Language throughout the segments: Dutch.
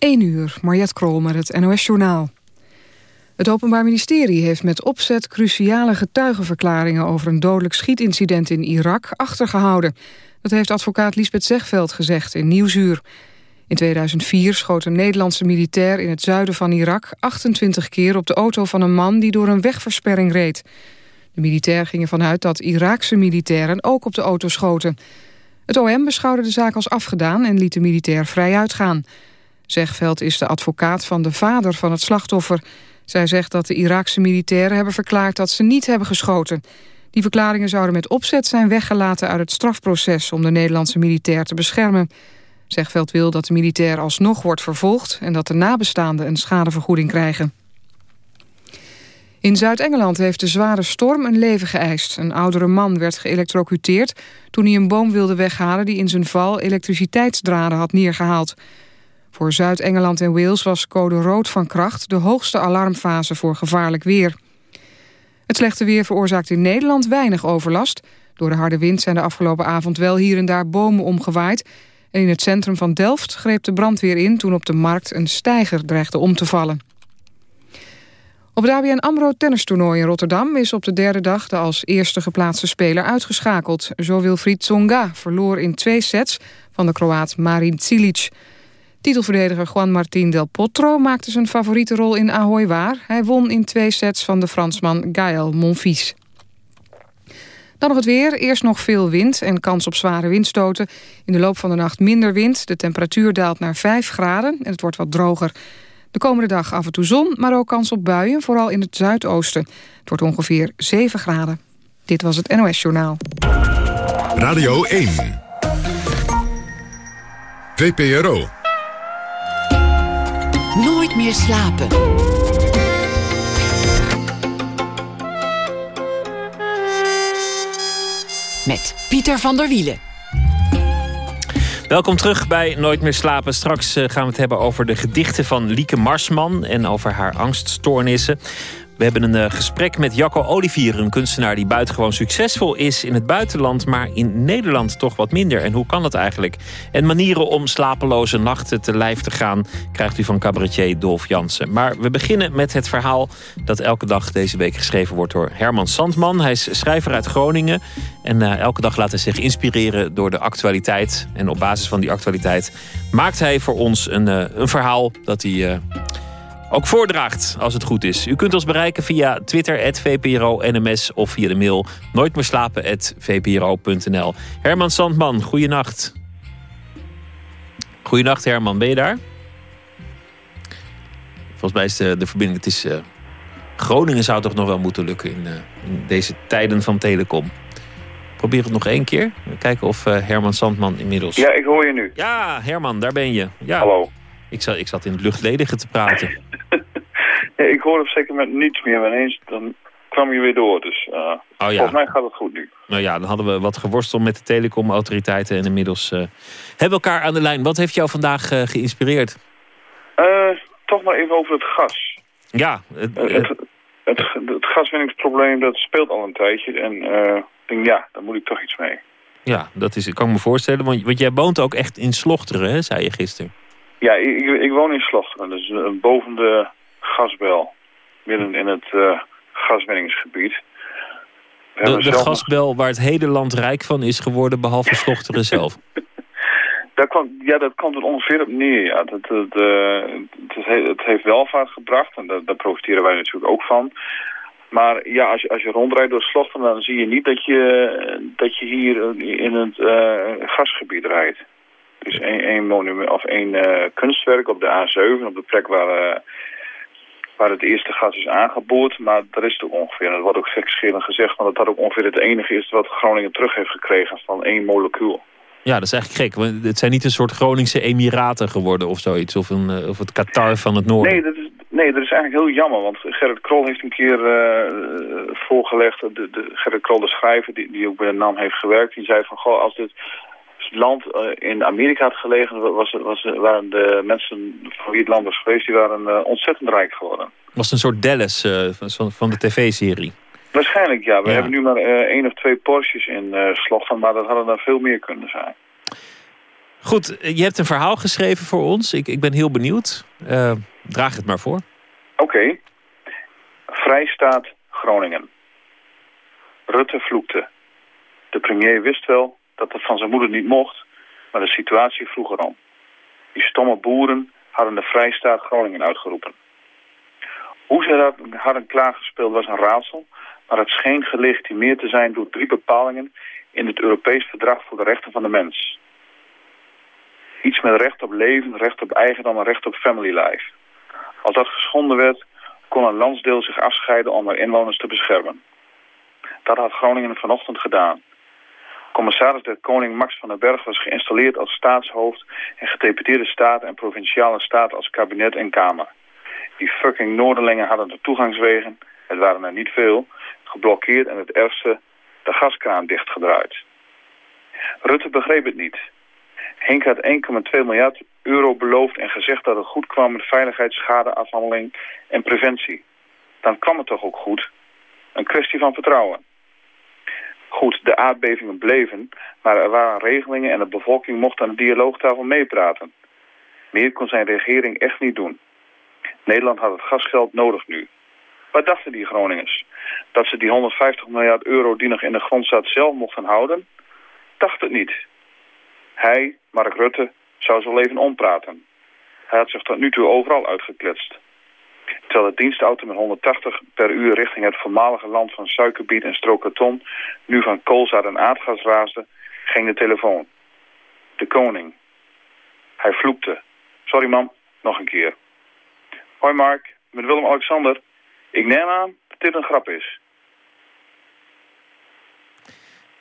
1 uur, Mariette Krol met het NOS-journaal. Het Openbaar Ministerie heeft met opzet cruciale getuigenverklaringen... over een dodelijk schietincident in Irak achtergehouden. Dat heeft advocaat Lisbeth Zegveld gezegd in Nieuwsuur. In 2004 schoot een Nederlandse militair in het zuiden van Irak... 28 keer op de auto van een man die door een wegversperring reed. De militair ging ervan uit dat Iraakse militairen ook op de auto schoten. Het OM beschouwde de zaak als afgedaan en liet de militair vrij uitgaan... Zegveld is de advocaat van de vader van het slachtoffer. Zij zegt dat de Iraakse militairen hebben verklaard dat ze niet hebben geschoten. Die verklaringen zouden met opzet zijn weggelaten uit het strafproces... om de Nederlandse militair te beschermen. Zegveld wil dat de militair alsnog wordt vervolgd... en dat de nabestaanden een schadevergoeding krijgen. In Zuid-Engeland heeft de zware storm een leven geëist. Een oudere man werd geëlectrocuteerd toen hij een boom wilde weghalen... die in zijn val elektriciteitsdraden had neergehaald. Voor Zuid-Engeland en Wales was code rood van kracht... de hoogste alarmfase voor gevaarlijk weer. Het slechte weer veroorzaakt in Nederland weinig overlast. Door de harde wind zijn de afgelopen avond wel hier en daar bomen omgewaaid... en in het centrum van Delft greep de brandweer in... toen op de markt een steiger dreigde om te vallen. Op het ABN AMRO tennistoernooi in Rotterdam... is op de derde dag de als eerste geplaatste speler uitgeschakeld. Zo Wilfried Tsonga verloor in twee sets van de Kroaat Marin Cilic... Titelverdediger Juan Martín del Potro maakte zijn favoriete rol in Ahoy waar. Hij won in twee sets van de Fransman Gaël Monfils. Dan nog het weer. Eerst nog veel wind en kans op zware windstoten. In de loop van de nacht minder wind. De temperatuur daalt naar 5 graden en het wordt wat droger. De komende dag af en toe zon, maar ook kans op buien, vooral in het zuidoosten. Het wordt ongeveer 7 graden. Dit was het NOS Journaal. Radio 1. VPRO. Nooit meer slapen. Met Pieter van der Wielen. Welkom terug bij Nooit meer slapen. Straks eh, gaan we het hebben over de gedichten van Lieke Marsman... en over haar angststoornissen. We hebben een uh, gesprek met Jacco Olivier, een kunstenaar die buitengewoon succesvol is in het buitenland, maar in Nederland toch wat minder. En hoe kan dat eigenlijk? En manieren om slapeloze nachten te lijf te gaan, krijgt u van cabaretier Dolf Jansen. Maar we beginnen met het verhaal dat elke dag deze week geschreven wordt door Herman Sandman. Hij is schrijver uit Groningen en uh, elke dag laat hij zich inspireren door de actualiteit. En op basis van die actualiteit maakt hij voor ons een, uh, een verhaal dat hij ook voordraagt, als het goed is. U kunt ons bereiken via Twitter, @vpro_nms of via de mail nooitmeerslapen.vpro.nl. Herman Sandman, goeienacht. Goeienacht Herman, ben je daar? Volgens mij is de, de verbinding, het is... Uh, Groningen zou toch nog wel moeten lukken in, uh, in, deze tijden van telecom. Probeer het nog één keer. Kijken of uh, Herman Sandman inmiddels... Ja, ik hoor je nu. Ja, Herman, daar ben je. Ja. Hallo. Ik zat, ik zat in het luchtledige te praten. ik hoor op zeker moment niets meer. Maar ineens dan kwam je weer door. Dus uh, oh, ja. volgens mij gaat het goed nu. Nou ja, dan hadden we wat geworsteld met de telecomautoriteiten. En inmiddels uh, hebben we elkaar aan de lijn. Wat heeft jou vandaag uh, geïnspireerd? toch maar even over het gas. Ja. Het, het, het, gaswinningsprobleem dat speelt al een tijdje. En ik denk, ja, daar moet ik toch iets mee. Ja, dat is, ik kan me voorstellen. Want, want jij woont ook echt in Slochteren, hè, zei je gisteren. Ja, ik, ik woon in Slochteren, dus boven de gasbel, midden in het uh, gaswinningsgebied. De, de gasbel waar het hele land rijk van is geworden, behalve Slochteren zelf. Kwam, ja, dat komt er ongeveer op neer. Ja. Dat, dat, uh, het, het, heeft welvaart gebracht en daar, daar profiteren wij natuurlijk ook van. Maar ja, als je, als je rondrijdt door Slochteren, dan zie je niet dat je, dat je hier in het uh, gasgebied rijdt. Dus één, één monument of één uh, kunstwerk op de A7, op de plek waar, uh, waar het eerste gas is aangeboord. Maar dat is toch ongeveer, en dat wordt ook gekscherend gezegd, want dat dat ook ongeveer het enige is wat Groningen terug heeft gekregen van één molecuul. Ja, dat is eigenlijk gek. Want het zijn niet een soort Groningse Emiraten geworden of zoiets. Of, een, of het Qatar van het noorden. Nee, dat is, nee, dat is eigenlijk heel jammer. Want Gerrit Krol heeft een keer uh, voorgelegd. De, de, Gerrit Krol, de schrijver, die, die ook bij de NAM heeft gewerkt. Die zei van, goh, als dit land in Amerika had gelegen, was, was, waren de mensen van wie het land was geweest, die waren uh, ontzettend rijk geworden. Was een soort Dallas uh, van, van de tv-serie? Waarschijnlijk ja. We ja. hebben nu maar uh, één of twee Porsches in Slochteren, maar dat hadden er veel meer kunnen zijn. Goed, je hebt een verhaal geschreven voor ons. Ik, ik ben heel benieuwd. Uh, draag het maar voor. Oké. Vrijstaat Groningen. Rutte vloekte. De premier wist wel dat het van zijn moeder niet mocht, maar de situatie vroeg erom. Die stomme boeren hadden de Vrijstaat Groningen uitgeroepen. Hoe ze dat hadden klaargespeeld was een raadsel, maar het scheen gelegitimeerd te zijn door drie bepalingen in het Europees Verdrag voor de Rechten van de Mens. Iets met recht op leven, recht op eigendom en recht op family life. Als dat geschonden werd, kon een landsdeel zich afscheiden om haar inwoners te beschermen. Dat had Groningen vanochtend gedaan. Commissaris der Koning Max van den Berg was geïnstalleerd als staatshoofd... en gedeputeerde staat en provinciale staat als kabinet en kamer. Die fucking Noorderlingen hadden de toegangswegen, het waren er niet veel... geblokkeerd en het ergste, de gaskraan dichtgedraaid. Rutte begreep het niet. Henk had 1,2 miljard euro beloofd en gezegd dat het goed kwam met veiligheid, schadeafhandeling en preventie. Dan kwam het toch ook goed? Een kwestie van vertrouwen. Goed, de aardbevingen bleven, maar er waren regelingen en de bevolking mocht aan de dialoogtafel meepraten. Meer kon zijn regering echt niet doen. Nederland had het gasgeld nodig nu. Wat dachten die Groningers? Dat ze die 150 miljard euro die nog in de grond zat zelf mochten houden? Dacht het niet. Hij, Mark Rutte, zou zo even ompraten. Hij had zich tot nu toe overal uitgekletst. Terwijl de dienstauto met 180 per uur richting het voormalige land van suikerbiet en strookkarton nu van koolzaad en aardgas raasde, ging de telefoon. De koning. Hij vloekte. Sorry man, nog een keer. Hoi Mark, met Willem-Alexander. Ik neem aan dat dit een grap is.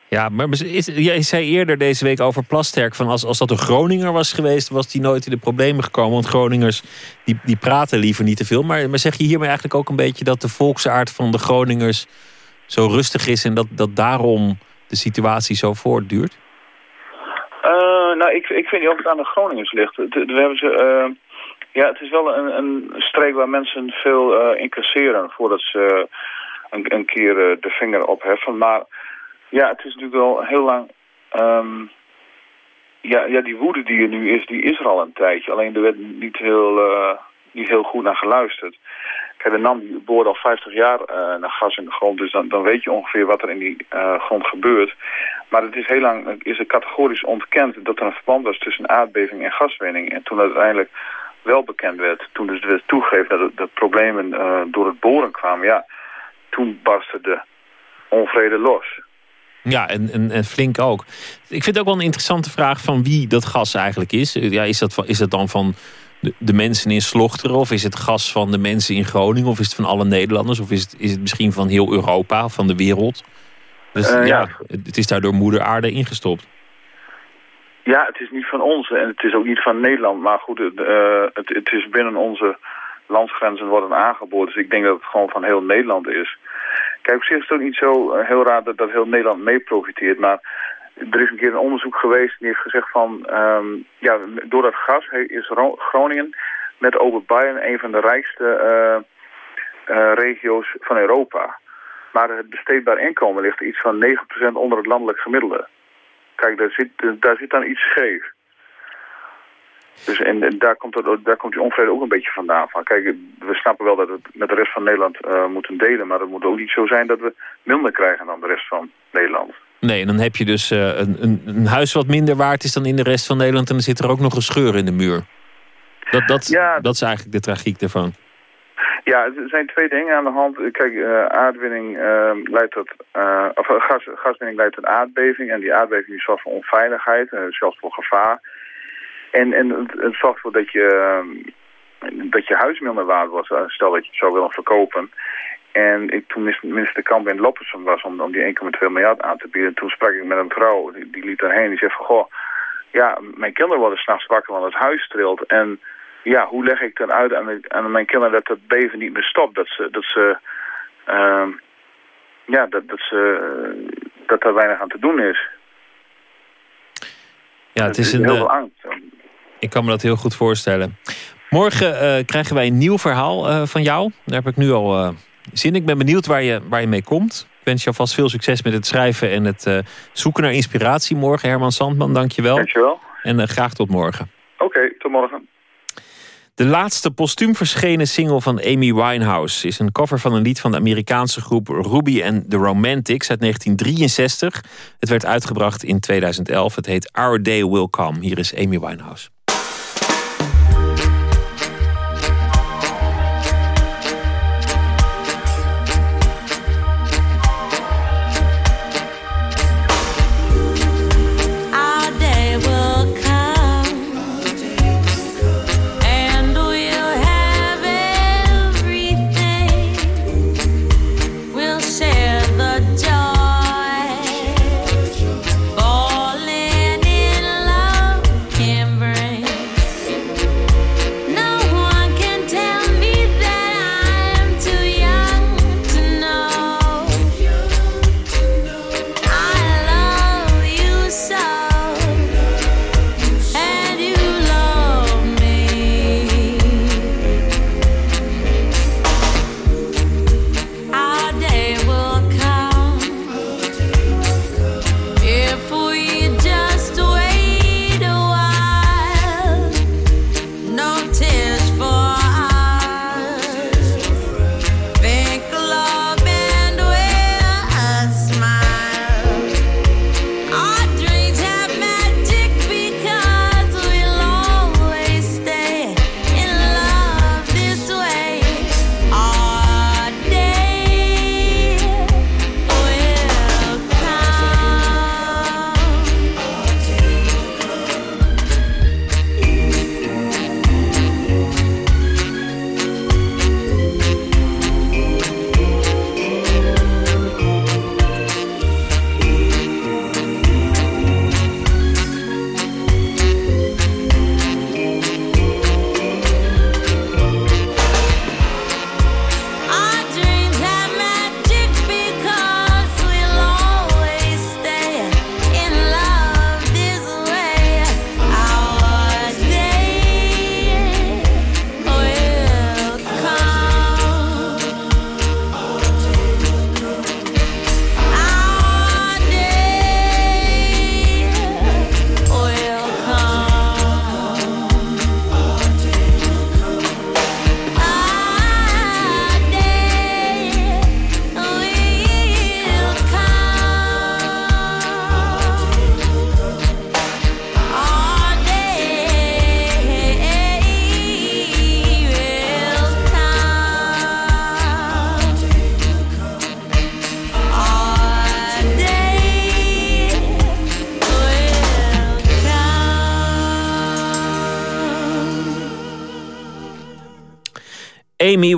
Ja, maar is, jij zei eerder deze week over Plasterk... van als, als dat een Groninger was geweest, was die nooit in de problemen gekomen. Want Groningers die, die praten liever niet te veel. Maar, maar zeg je hiermee eigenlijk ook een beetje dat de volksaard van de Groningers zo rustig is... en dat, dat daarom de situatie zo voortduurt? Uh, nou, ik, ik vind niet of het aan de Groningers ligt. We hebben ze... Uh... Ja, het is wel een, een streek waar mensen veel uh, incasseren voordat ze een, een keer de vinger opheffen. Maar ja, het is natuurlijk wel heel lang... Um, ja, ja, die woede die er nu is, die is er al een tijdje. Alleen er werd niet heel, uh, niet heel goed naar geluisterd. Kijk, de NAM die boort al 50 jaar uh, naar gas in de grond. Dus dan, dan weet je ongeveer wat er in die uh, grond gebeurt. Maar het is heel lang is er categorisch ontkend dat er een verband was tussen aardbeving en gaswinning. En toen dat uiteindelijk wel bekend werd, toen dus werd toegegeven dat, dat problemen door het boren kwamen, ja, toen barstte de onvrede los. Ja, en, en, en, flink ook. Ik vind het ook wel een interessante vraag van wie dat gas eigenlijk is. Ja, is, dat, is dat dan van de, de, mensen in Slochteren? Of is het gas van de mensen in Groningen? Of is het van alle Nederlanders? Of is het, is het misschien van heel Europa van de wereld? Dus uh, ja, het is daar door moeder aarde ingestopt. Ja, het is niet van ons en het is ook niet van Nederland. Maar goed, uh, het, het is binnen onze landsgrenzen worden aangeboden. Dus ik denk dat het gewoon van heel Nederland is. Kijk, op zich is het ook niet zo eh, heel raar dat, heel Nederland mee profiteert. Maar er is een keer een onderzoek geweest die heeft gezegd van... Um, ja, door dat gas is Groningen met Oberbayern een van de rijkste uh, uh, regio's van Europa. Maar het besteedbaar inkomen ligt iets van 9% onder het landelijk gemiddelde. Kijk, daar zit, daar zit dan iets scheef. Dus en, daar, komt het, daar komt die onvrede ook een beetje vandaan. Van, kijk, we snappen wel dat we het met de rest van Nederland uh, moeten delen. Maar het moet ook niet zo zijn dat we minder krijgen dan de rest van Nederland. Nee, en dan heb je dus uh, een, een, een, huis wat minder waard is dan in de rest van Nederland. En dan zit er ook nog een scheur in de muur. Dat, dat, ja, dat is eigenlijk de tragiek ervan. Ja, er zijn twee dingen aan de hand. Kijk, uh, aardwinning leidt tot, of gas, gaswinning leidt tot aardbeving. En die aardbeving zorgt voor onveiligheid, zelfs voor gevaar. En, en het, het zorgt ervoor dat je, ehm, dat je huis minder waard wordt. Eh, stel dat je het zou willen verkopen. En ik, toen minister Kamp in Loppersen was om, om die 1,2 miljard aan te bieden... toen sprak ik met een vrouw, die, die liep daarheen. Die zei van, goh, ja, mijn kinderen worden s'nachts wakker, want het huis trilt. En ja, hoe leg ik dan uit aan, aan mijn kinderen dat het beven niet meer stopt? Dat ze, dat ze, uh, ja, dat, dat ze, dat er weinig aan te doen is. Ja, het is, een, heel veel angst. Ik kan me dat heel goed voorstellen. Morgen uh, krijgen wij een nieuw verhaal uh, van jou. Daar heb ik nu al uh, zin in. Ik ben benieuwd waar je, waar je mee komt. Ik wens je alvast veel succes met het schrijven en het zoeken naar inspiratie morgen. Herman Sandman, dank je wel. Dank je wel. En graag tot morgen. Oké, tot morgen. De laatste postuum verschenen single van Amy Winehouse... is een cover van een lied van de Amerikaanse groep Ruby and the Romantics uit 1963. Het werd uitgebracht in 2011. Het heet Our Day Will Come. Hier is Amy Winehouse.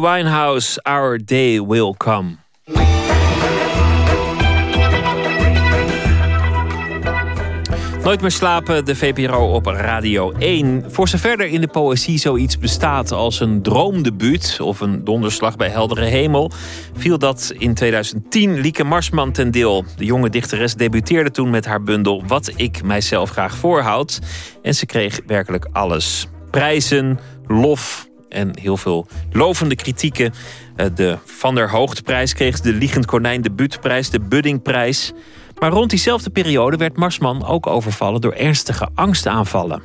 Winehouse, Our Day Will Come. Nooit meer slapen, de VPRO op Radio 1. Voor zover er in de poëzie zoiets bestaat als een droomdebuut... of een donderslag bij heldere hemel... viel dat in 2010 Lieke Marsman ten deel. De jonge dichteres debuteerde toen met haar bundel... Wat ik mijzelf graag voorhoud. En ze kreeg werkelijk alles. Prijzen, lof, en heel veel lovende kritieken. Eh, de Van der Hoogtprijs kreeg de Liegend Konijn debuutprijs, de Buddingprijs. Maar rond diezelfde periode werd Marsman ook overvallen door ernstige angstaanvallen.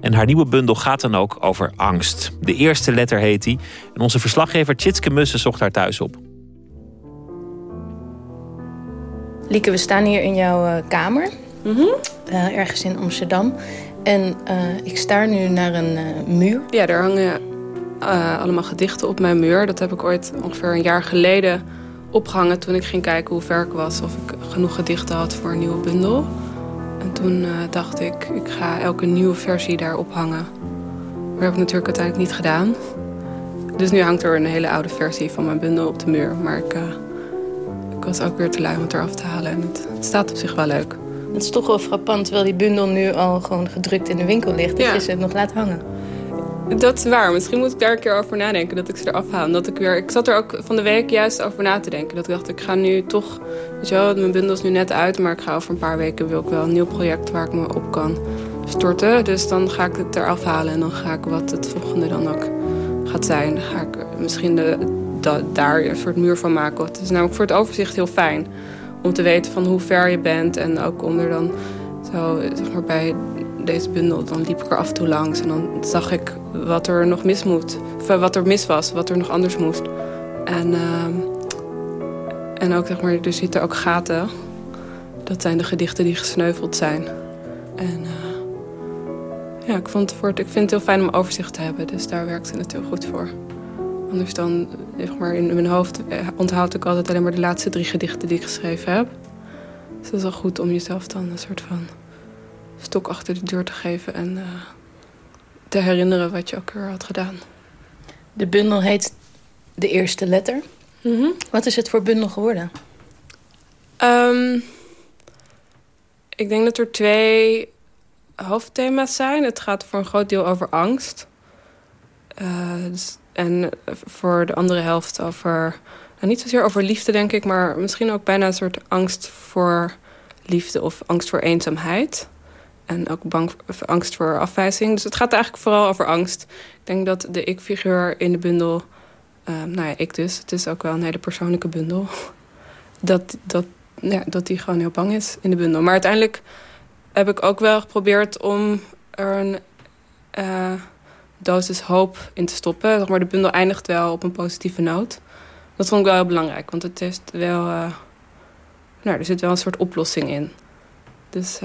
En haar nieuwe bundel gaat dan ook over angst. De eerste letter heet hij. En onze verslaggever Tjitske Mussen zocht haar thuis op. Lieke, we staan hier in jouw eh, kamer. Mhm. Eh, ergens in Amsterdam. En ik sta nu naar een muur. Ja, daar hangen uh, allemaal gedichten op mijn muur. Dat heb ik ooit ongeveer een jaar geleden opgehangen toen ik ging kijken hoe ver ik was. Of ik genoeg gedichten had voor een nieuwe bundel. En toen uh, dacht ik, ik ga elke nieuwe versie daar ophangen. Maar dat heb ik natuurlijk uiteindelijk niet gedaan. Dus nu hangt er een hele oude versie van mijn bundel op de muur. Maar ik, uh, ik was ook weer te lui om het eraf te halen. En het, het, staat op zich wel leuk. Het is toch wel frappant, terwijl die bundel nu al gewoon gedrukt in de winkel ligt. Dat je ze nog laat hangen. Dat is waar. Misschien moet ik daar een keer over nadenken. Dat ik ze eraf haal. Dat ik, weer, ik zat er ook van de week juist over na te denken. Dat ik dacht, ik ga nu toch... Weet mijn bundel is nu net uit. Maar ik ga over een paar weken wil ik wel een nieuw project waar ik me op kan storten. Dus dan ga ik het eraf halen. En dan ga ik wat het volgende dan ook gaat zijn. Dan ga ik misschien de, daar een soort muur van maken. Het is namelijk voor het overzicht heel fijn. Om te weten van hoe ver je bent. En ook onder dan zo, zeg bij deze bundel. Dan liep ik er af en toe langs en dan zag ik wat er nog mis moet. Eh, wat er mis was, wat er nog anders moest. En, ehm, en ook, zeg maar, er zitten ook gaten. Dat zijn de gedichten die gesneuveld zijn. En uh, ja, ik, vond het ik vind het heel fijn om overzicht te hebben. Dus daar werkte het heel goed voor. Anders dan, zeg maar, in mijn hoofd eh, onthoud ik altijd alleen maar de laatste drie gedichten die ik geschreven heb. Dus het is wel goed om jezelf dan een soort van stok achter de deur te geven en uh, te herinneren wat je ook weer had gedaan. De bundel heet De Eerste Letter. Mm -hmm. Wat is het voor bundel geworden? Um, ik denk dat er twee hoofdthema's zijn. Het gaat voor een groot deel over angst. Uh, dus, en voor de andere helft over... Nou, niet zozeer over liefde, denk ik... maar misschien ook bijna een soort angst voor liefde... of angst voor eenzaamheid. En ook bang, angst voor afwijzing. Dus het gaat eigenlijk vooral over angst. Ik denk dat de ik-figuur in de bundel... Uh, nou ja, ik dus. Het is ook wel een hele persoonlijke bundel. Dat, dat, ja, dat die gewoon heel bang is in de bundel. Maar uiteindelijk heb ik ook wel geprobeerd om er een uh, dosis hoop in te stoppen. Zeg maar, de bundel eindigt wel op een positieve noot. Dat vond ik wel heel belangrijk, want het heeft wel... Uh, nou, er zit wel een soort oplossing in. Dus...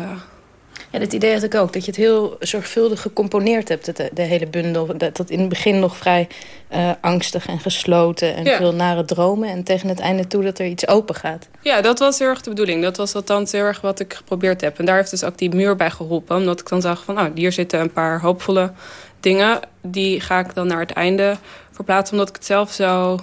Ja, dat idee had ik ook. Dat je het heel zorgvuldig gecomponeerd hebt, de, de hele bundel. Dat, dat in het begin nog vrij uh, angstig en gesloten en ja. veel nare dromen. En tegen het einde toe dat er iets open gaat. Ja, dat was heel erg de bedoeling. Dat was althans heel erg wat ik geprobeerd heb. En daar heeft dus ook die muur bij geholpen. Omdat ik dan zag van, oh, hier zitten een paar hoopvolle dingen. Die ga ik dan naar het einde verplaatsen. Omdat ik het zelf zo...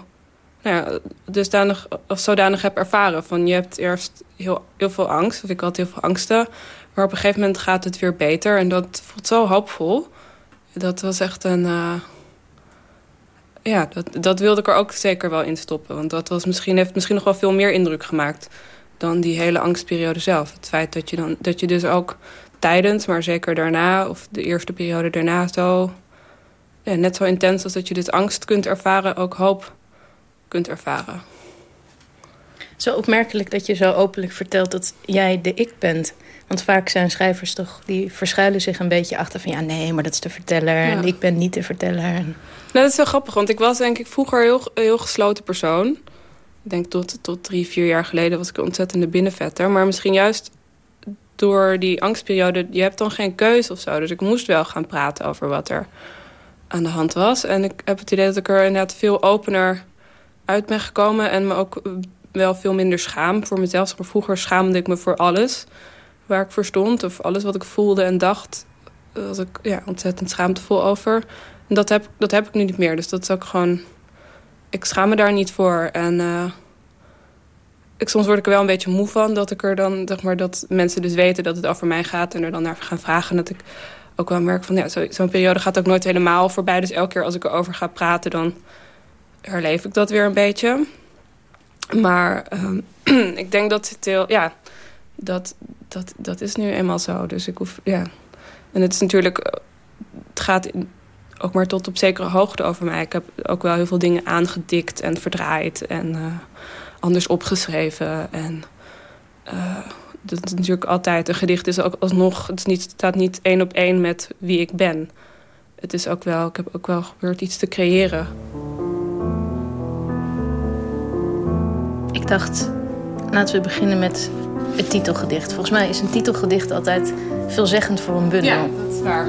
Nou ja, dusdanig, of zodanig heb ervaren. Van je hebt eerst heel, heel veel angst. Of ik had heel veel angsten. Maar op een gegeven moment gaat het weer beter. En dat voelt zo hoopvol. Dat was echt een... Uh, ja, dat, dat wilde ik er ook zeker wel in stoppen. Want dat was misschien, heeft misschien nog wel veel meer indruk gemaakt... dan die hele angstperiode zelf. Het feit dat je, dan, dat je dus ook tijdens, maar zeker daarna... of de eerste periode daarna zo... Net zo intens als dat je dus angst kunt ervaren... ook hoop kunt ervaren. Zo opmerkelijk dat je zo openlijk vertelt dat jij de ik bent... Want vaak zijn schrijvers toch, die verschuilen zich een beetje achter van... ja, nee, maar dat is de verteller ja. en ik ben niet de verteller. Nou, dat is wel grappig, want ik was denk ik vroeger een heel, heel gesloten persoon. Ik denk tot, tot drie, vier jaar geleden was ik een ontzettende binnenvetter. Maar misschien juist door die angstperiode, je hebt dan geen keuze of zo. Dus ik moest wel gaan praten over wat er aan de hand was. En ik heb het idee dat ik er inderdaad veel opener uit ben gekomen... en me ook wel veel minder schaam voor mezelf. Vroeger schaamde ik me voor alles waar ik voor stond. Of alles wat ik voelde en dacht. Was ik ja, ontzettend schaamtevol over. En dat heb, dat heb ik nu niet meer. Dus dat is ook gewoon... Ik schaam me daar niet voor. En uh, ik, soms word ik er wel een beetje moe van. Dat ik er dan, zeg maar, dat mensen dus weten dat het over mij gaat. En er dan naar gaan vragen. En dat ik ook wel merk van, ja, zo'n zo periode gaat ook nooit helemaal voorbij. Dus elke keer als ik erover ga praten, dan herleef ik dat weer een beetje. Maar um, ik denk dat het heel, ja, dat, dat, dat is nu eenmaal zo. Dus ik hoef, ja. En het is natuurlijk, het gaat ook maar tot op zekere hoogte over mij. Ik heb ook wel heel veel dingen aangedikt en verdraaid en uh, anders opgeschreven. En uh, dat is natuurlijk altijd, een gedicht is ook alsnog, het, is niet, staat niet één op één met wie ik ben. Het is ook wel, ik heb ook wel gebeurd iets te creëren. Ik dacht, laten we beginnen met het titelgedicht. Volgens mij is een titelgedicht altijd veelzeggend voor een bundel. Ja, dat is waar.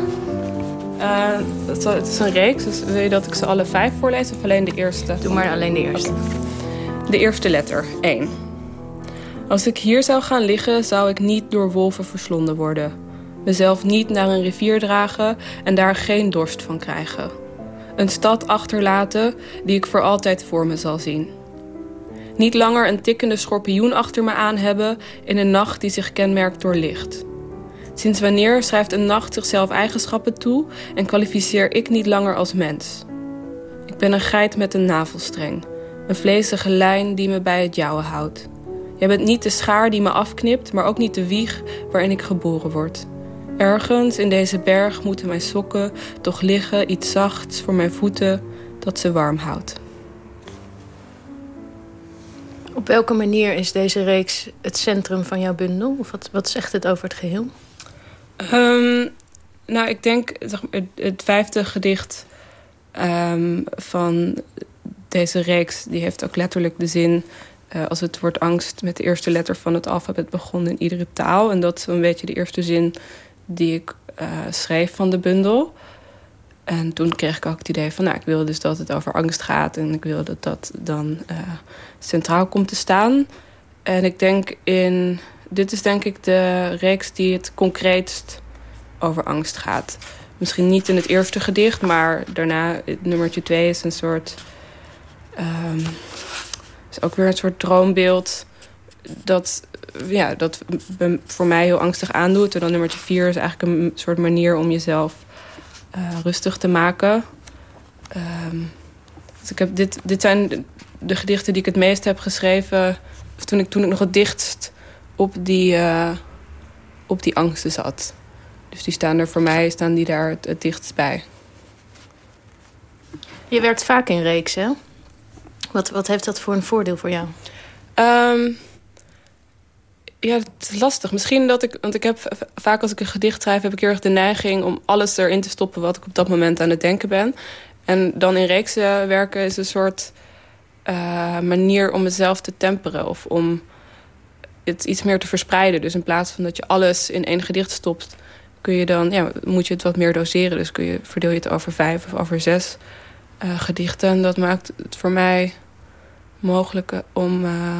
Uh, het is een reeks, dus wil je dat ik ze alle vijf voorlees of alleen de eerste? Doe maar alleen de eerste. Okay. De eerste letter, 1. Als ik hier zou gaan liggen, zou ik niet door wolven verslonden worden. Mezelf niet naar een rivier dragen en daar geen dorst van krijgen. Een stad achterlaten die ik voor altijd voor me zal zien. Niet langer een tikkende schorpioen achter me aan hebben in een nacht die zich kenmerkt door licht. Sinds wanneer schrijft een nacht zichzelf eigenschappen toe en kwalificeer ik niet langer als mens? Ik ben een geit met een navelstreng, een vlezige lijn die me bij het jouwe houdt. Jij bent niet de schaar die me afknipt, maar ook niet de wieg waarin ik geboren word. Ergens in deze berg moeten mijn sokken toch liggen, iets zachts voor mijn voeten dat ze warm houdt. Op welke manier is deze reeks het centrum van jouw bundel? Of wat, wat zegt het over het geheel? Um, nou, ik denk het, vijfde gedicht ehm, van deze reeks... die heeft ook letterlijk de zin... Uh, als het woord angst met de eerste letter van het alfabet begon in iedere taal. En dat is een beetje de eerste zin die ik uh, schreef van de bundel. En toen kreeg ik ook het idee van, nou, ik wil dus dat het over angst gaat... en ik wil dat dat dan uh, centraal komt te staan. En ik denk in... Dit is denk ik de reeks die het concreetst over angst gaat. Misschien niet in het eerste gedicht, maar daarna... Nummertje twee is een soort... Um, is ook weer een soort droombeeld... dat, ja, dat voor mij heel angstig aandoet. En dan nummertje vier is eigenlijk een soort manier om jezelf uh, rustig te maken. Um, dus ik heb dit, dit zijn de gedichten die ik het meest heb geschreven... toen ik, toen ik nog het dichtst op die, uh, op die angsten zat. Dus die staan er voor mij staan die daar het, het dichtst bij. Je werkt vaak in reeks, hè? Wat, wat heeft dat voor een voordeel voor jou? Um, ja, het is lastig. Misschien dat ik... Want ik heb vaak als ik een gedicht schrijf... heb ik heel erg de neiging om alles erin te stoppen... wat ik op dat moment aan het denken ben. En dan in reeksen werken is een soort uh, manier om mezelf te temperen. Of om het iets meer te verspreiden. Dus in plaats van dat je alles in één gedicht stopt... kun je dan, ja, moet je het wat meer doseren. Dus kun je, verdeel je het over vijf of over zes uh, gedichten. En dat maakt het voor mij mogelijk om... Uh,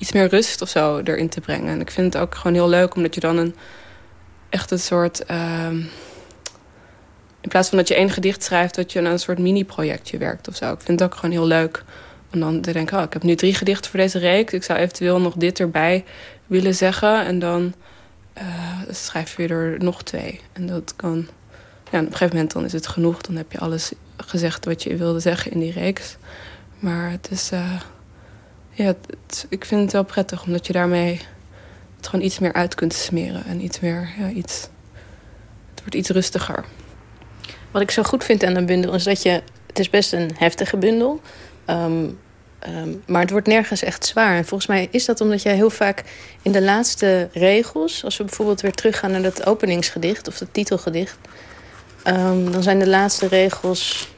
iets meer rust of zo erin te brengen. En ik vind het ook gewoon heel leuk, omdat je dan een echt een soort... Uh, in plaats van dat je één gedicht schrijft, dat je aan een soort mini-projectje werkt of zo. Ik vind het ook gewoon heel leuk om dan te denken... Oh, ik heb nu drie gedichten voor deze reeks. Ik zou eventueel nog dit erbij willen zeggen. En dan uh, schrijf je er nog twee. En dat kan... Ja, op een gegeven moment dan is het genoeg. Dan heb je alles gezegd wat je wilde zeggen in die reeks. Maar het is... Uh, ja, ik vind het wel prettig, omdat je daarmee het gewoon iets meer uit kunt smeren. En iets meer, ja, iets... Het wordt iets rustiger. Wat ik zo goed vind aan een bundel is dat je... Het is best een heftige bundel. Um, um, maar het wordt nergens echt zwaar. En volgens mij is dat omdat jij heel vaak in de laatste regels... als we bijvoorbeeld weer teruggaan naar dat openingsgedicht of het titelgedicht... Um, dan zijn de laatste regels...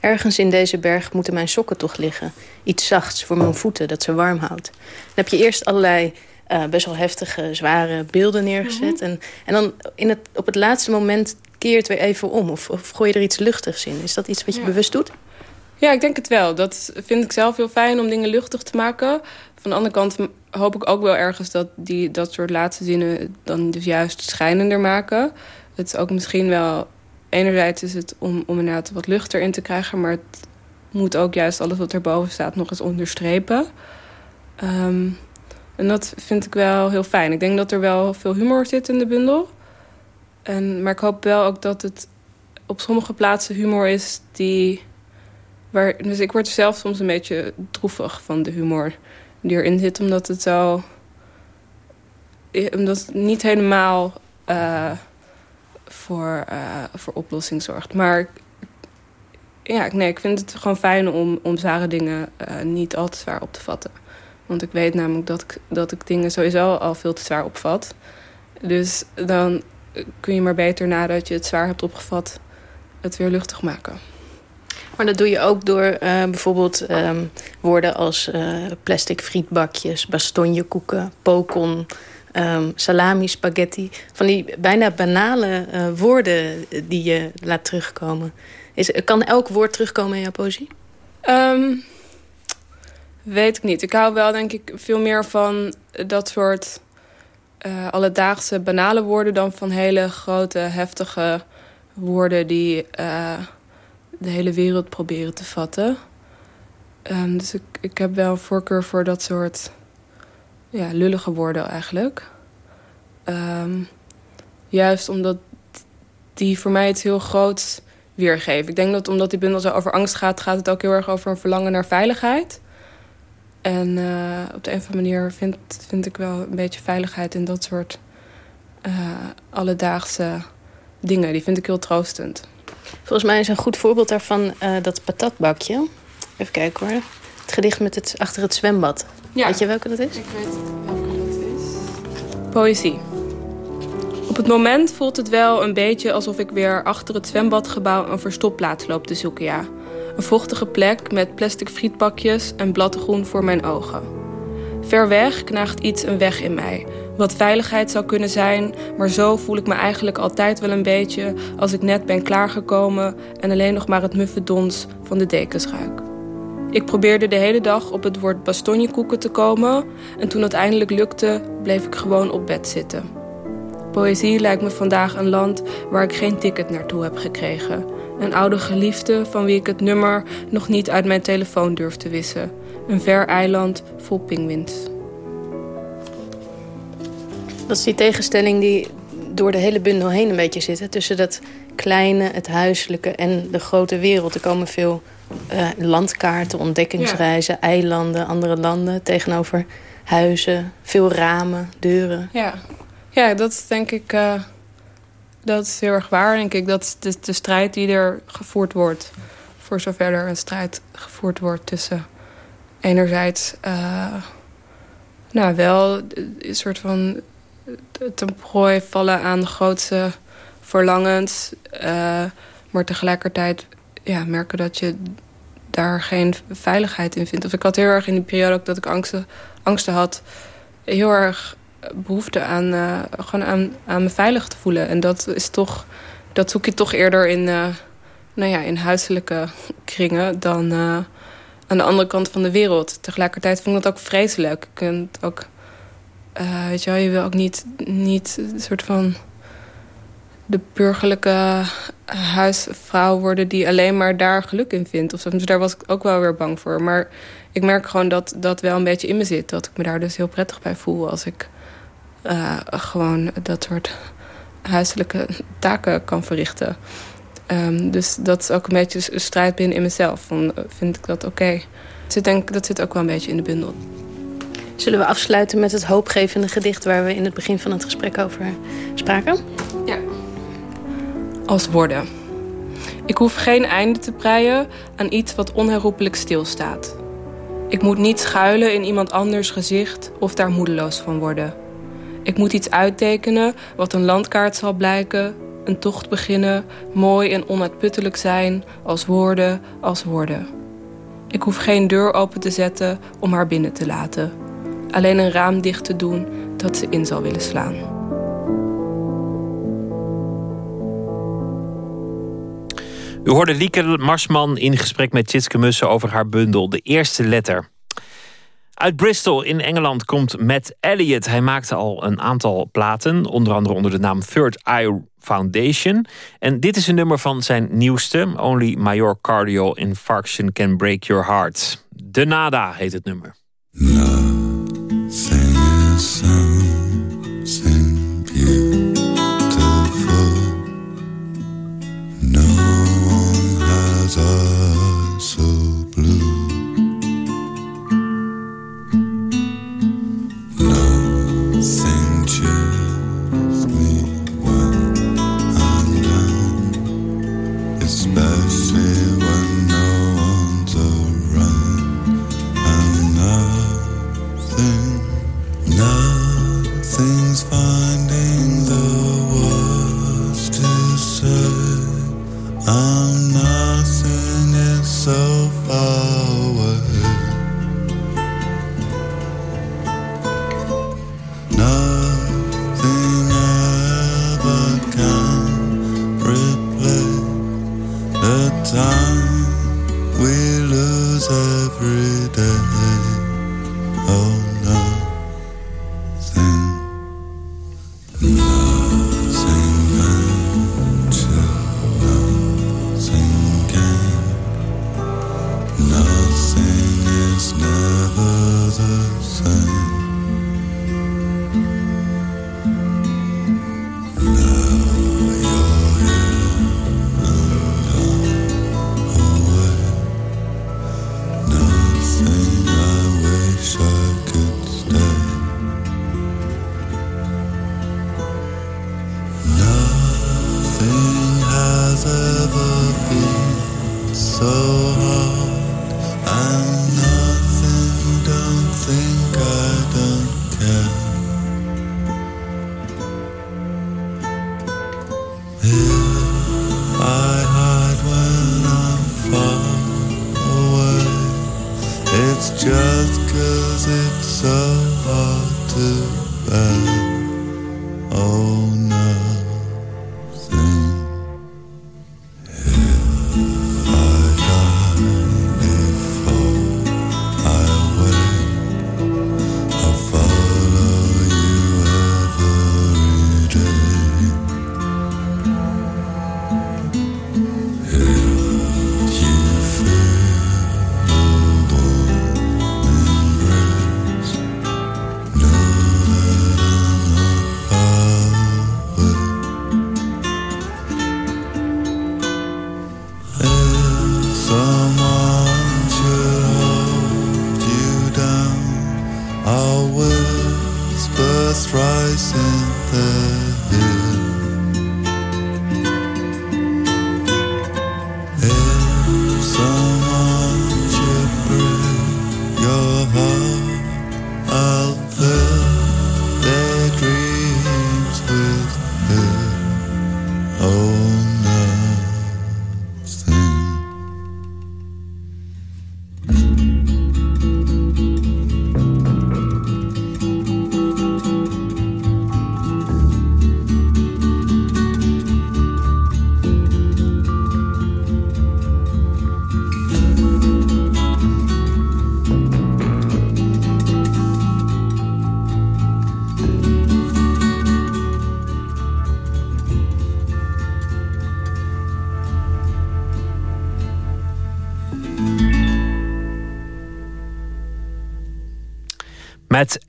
Ergens in deze berg moeten mijn sokken toch liggen. Iets zachts voor mijn voeten, dat ze warm houdt. Dan heb je eerst allerlei uh, best wel heftige, zware beelden neergezet. Mhm. en, en dan in het, op het laatste moment keer je het weer even om. Of, of gooi je er iets luchtigs in. Is dat iets wat je bewust doet? Ja, ik denk het wel. Dat vind ik zelf heel fijn om dingen luchtig te maken. Van de andere kant hoop ik ook wel ergens dat die, dat soort laatste zinnen dan dus juist schijnender maken. Het is ook misschien wel enerzijds is het om, om inderdaad wat lucht erin te krijgen... maar het moet ook juist alles wat erboven staat nog eens onderstrepen. Um, en dat vind ik wel heel fijn. Ik denk dat er wel veel humor zit in de bundel. En, maar ik hoop wel ook dat het op sommige plaatsen humor is die... Waar, dus ik word zelf soms een beetje droevig van de humor die erin zit. Omdat het zo... Omdat het niet helemaal... Uh, voor, uh, voor oplossing zorgt. Maar ja, nee, ik vind het gewoon fijn om, om zware dingen uh, niet al te zwaar op te vatten. Want ik weet namelijk dat ik, dat ik dingen sowieso al veel te zwaar opvat. Dus dan kun je maar beter nadat je het zwaar hebt opgevat... het weer luchtig maken. Maar dat doe je ook door uh, bijvoorbeeld um, woorden als uh, plastic frietbakjes, bastonjekoeken, pokon, um, salami, spaghetti. Van die bijna banale uh, woorden die je laat terugkomen. Is, kan elk woord terugkomen in jouw poëzie? Um, weet ik niet. Ik hou wel denk ik veel meer van dat soort uh, alledaagse banale woorden... dan van hele grote, heftige woorden die uh, de hele wereld proberen te vatten. Um, dus ik, ik heb wel een voorkeur voor dat soort ja, lullige woorden eigenlijk. Um, juist omdat die voor mij iets heel groots weergeven. Ik denk dat omdat die bundel zo over angst gaat... gaat het ook heel erg over een verlangen naar veiligheid. En uh, op de een of andere manier vind, vind ik wel een beetje veiligheid... in dat soort uh, alledaagse dingen. Die vind ik heel troostend. Volgens mij is een goed voorbeeld daarvan uh, dat patatbakje. Even kijken hoor. Het gedicht met het, achter het zwembad. Weet je welke dat is? Ik weet welke dat is. Poëzie. Op het moment voelt het wel een beetje alsof ik weer achter het zwembadgebouw een verstopplaats loop te zoeken, ja. Een vochtige plek met plastic frietpakjes en bladgroen voor mijn ogen. Ver weg knaagt iets een weg in mij. Wat veiligheid zou kunnen zijn, maar zo voel ik me eigenlijk altijd wel een beetje als ik net ben klaargekomen en alleen nog maar het muffe dons van de dekens ruik. Ik probeerde de hele dag op het woord bastonjekoeken te komen en toen het eindelijk lukte, bleef ik gewoon op bed zitten. Poëzie lijkt me vandaag een land waar ik geen ticket naartoe heb gekregen. Een oude geliefde van wie ik het nummer nog niet uit mijn telefoon durf te wissen. Een ver eiland vol pingwins. Dat is die tegenstelling die door de hele bundel heen een beetje zit. Tussen dat kleine, het huiselijke en de grote wereld. Er komen veel uh, landkaarten, ontdekkingsreizen, eilanden, andere landen tegenover huizen. Veel ramen, deuren. Ja, ja dat is denk ik... Uh, dat is heel erg waar, denk ik. Dat is de, strijd die er gevoerd wordt. Voor zover er een strijd gevoerd wordt tussen enerzijds... Uh, nou, wel een soort van ten prooi vallen aan de grootste verlangens. Uh, maar tegelijkertijd ja, merken dat je daar geen veiligheid in vindt. Of ik had heel erg in die periode ook dat ik angsten, angsten had... heel erg behoefte aan, uh, gewoon aan, aan me veilig te voelen. En dat is toch... Dat zoek je toch eerder in, uh, nou ja, in huiselijke kringen dan aan de andere kant van de wereld. Tegelijkertijd vond ik dat ook vreselijk. Ik kunt ook weet je je wil ook niet, niet een soort van de burgerlijke huisvrouw worden die alleen maar daar geluk in vindt. Of. Dus daar was ik ook wel weer bang voor. Maar ik merk gewoon dat dat wel een beetje in me zit. Dat ik me daar dus heel prettig bij voel als ik uh, gewoon dat soort huiselijke taken kan verrichten. Um, dus dat is ook een beetje een strijd binnen in mezelf. Van, vind ik dat oké? Okay? Dat, dat zit ook wel een beetje in de bundel. Zullen we afsluiten met het hoopgevende gedicht... waar we in het begin van het gesprek over spraken? Ja. Als woorden. Ik hoef geen einde te breien aan iets wat onherroepelijk stilstaat. Ik moet niet schuilen in iemand anders gezicht of daar moedeloos van worden. Ik moet iets uittekenen wat een landkaart zal blijken... een tocht beginnen, mooi en onuitputtelijk zijn... als woorden, als woorden. Ik hoef geen deur open te zetten om haar binnen te laten alleen een raam dicht te doen dat ze in zal willen slaan. U hoorde Lieke Marsman in gesprek met Tjitske Mussen over haar bundel De Eerste Letter. Uit Bristol in Engeland komt Matt Elliott. Hij maakte al een aantal platen, onder andere onder de naam Third Eye Foundation. En dit is een nummer van zijn nieuwste, Only Major Cardial Infarction Can Break Your Heart. De Nada heet het nummer. Just 'cause it's so hard to bear. Oh, nothing.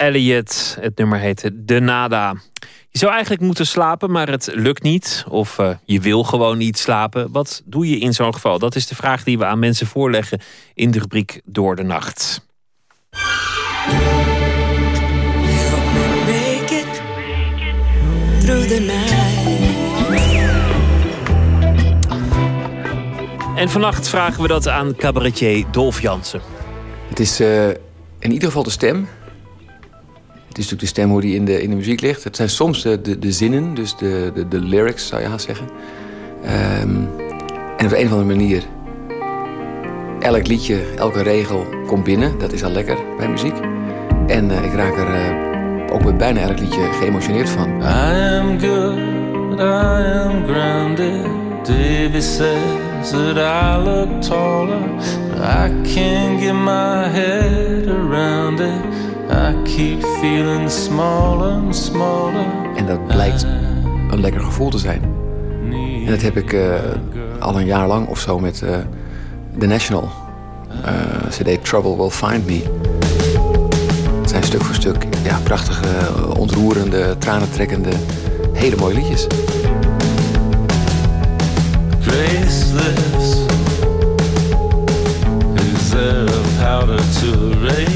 Matt Elliott, het nummer heette De Nada. Je zou eigenlijk moeten slapen, maar het lukt niet. Of eh, je wil gewoon niet slapen. Wat doe je in zo'n geval? Dat is de vraag die we aan mensen voorleggen in de rubriek Door de Nacht. En vannacht vragen we dat aan cabaretier Dolf Jansen. Het is eh, in ieder geval de stem. Het is natuurlijk de stem hoe die in de, in de muziek ligt. Het zijn soms de, de zinnen, dus de, de, de lyrics zou je haast zeggen. Ehm, en op een of andere manier... elk liedje, elke regel komt binnen. Dat is al lekker bij muziek. En eh, ik raak er eh, ook bij bijna elk liedje geëmotioneerd van. I am good, I am grounded. Davy says that I look taller, I can't get my head around it. I keep feeling smaller and smaller. En dat blijkt een lekker gevoel te zijn. En dat heb ik eh, al een jaar lang of zo met eh, The National. eh, CD Trouble Will Find Me. Het zijn stuk voor stuk ja, prachtige, ontroerende, tranentrekkende, hele mooie liedjes. Graceless. Is there a powder to erase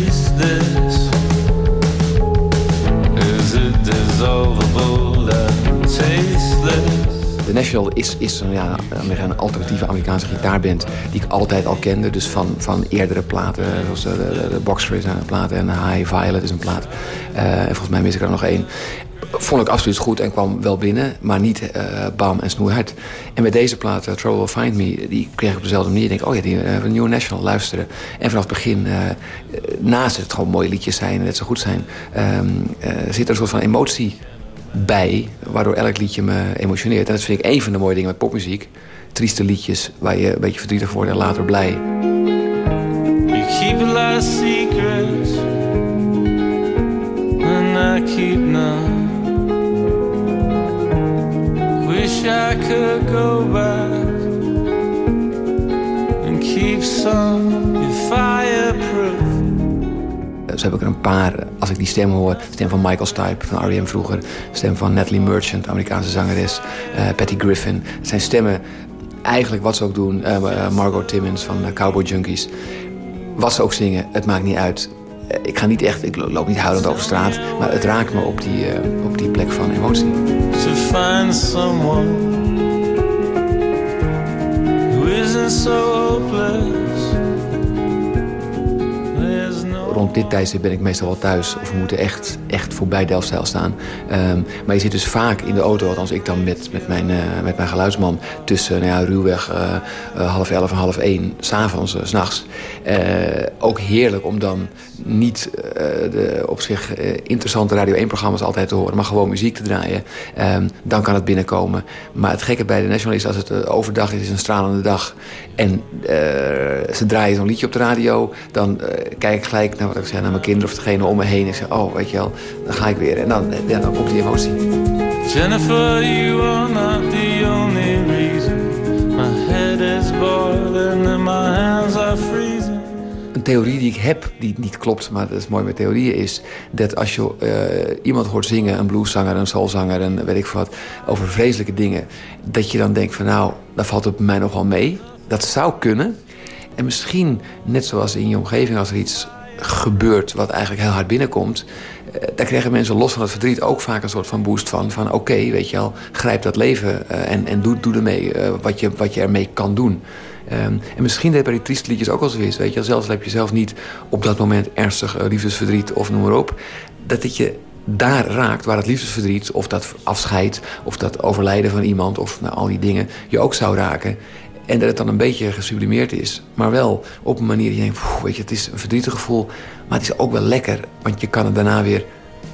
The National is, is een, ja, een alternatieve Amerikaanse gitaarband die ik altijd al kende. Dus van, van eerdere platen, zoals de, de, de Boxer is een plaat en High Violet is een plaat. Eh, en volgens mij mis ik er nog één. Vond ik absoluut goed en kwam wel binnen, maar niet eh, bam en snoeihard. En met deze plaat, uh, Trouble Will Find Me, die kreeg ik op dezelfde manier. Ik denk, oh ja, die uh, New National, luisteren. En vanaf het begin, uh, naast het gewoon mooie liedjes zijn en net zo goed zijn... Um, zit er een soort van emotie bij, waardoor elk liedje me emotioneert. En dat vind ik een van de mooie dingen met popmuziek. Trieste liedjes waar je een beetje verdrietig wordt en later blij. You keep a and I keep none. Wish I could go Heb ik er een paar, als ik die stem hoor. Stem van Michael Stipe van R.E.M. vroeger. Stem van Natalie Merchant, Amerikaanse zangeres. Uh, Patty Griffin. Het zijn stemmen, eigenlijk wat ze ook doen. Uh, Margot Timmons van Cowboy Junkies. Wat ze ook zingen, het maakt niet uit. ik ga niet echt, ik loop niet huilend over straat. Maar het raakt me op die, op die plek van emotie. To find someone who isn't so hopeless. Rond dit tijdstip ben ik meestal wel thuis. Of we moeten echt, echt voorbij Delfzijl staan. Ehm, maar je zit dus vaak in de auto, althans ik dan met, met, mijn, uh, met mijn geluidsman... tussen nou ja, ruwweg uh, half elf en half één, s'avonds, s s'nachts. ook heerlijk om dan niet de op zich interessante Radio 1-programma's altijd te horen... maar gewoon muziek te draaien. Ehm, dan kan het binnenkomen. Maar het gekke bij de National is, als het overdag is, is een stralende dag... en ze draaien zo'n liedje op de radio... dan kijk ik gelijk naar, wat ik zei, naar mijn kinderen of degene om me heen. En zeg, oh, weet je wel, dan ga ik weer. En dan, ja, dan komt die emotie. Jennifer, you are not the only reason. My head is boiling and my hands are freezing. Een theorie die ik heb, die niet klopt, maar dat is mooi met theorieën, is dat als je uh, iemand hoort zingen, een blueszanger, een soulzanger, en weet ik wat, over vreselijke dingen, dat je dan denkt van nou, daar valt het bij mij nog wel mee. Dat zou kunnen, en misschien, net zoals in je omgeving, als er iets gebeurt wat eigenlijk heel hard binnenkomt... Eh, daar krijgen mensen los van het verdriet ook vaak een soort van boost van... van oké, weet je wel, grijp dat leven eh, en, en doe, doe ermee uh, wat, je, wat je ermee kan doen. Um, en misschien deed bij die trieste liedjes ook al zo is, weet je. Zelfs heb je zelf niet op dat moment ernstig liefdesverdriet of noem maar op. Dat het je daar raakt waar het liefdesverdriet of dat afscheid... of dat overlijden van iemand of nou, al die dingen je ook zou raken... En dat het dan een beetje gesublimeerd is. Maar wel op een manier dat je denkt, weet je, het is een verdrietig gevoel. Maar het is ook wel lekker. Want je kan het daarna weer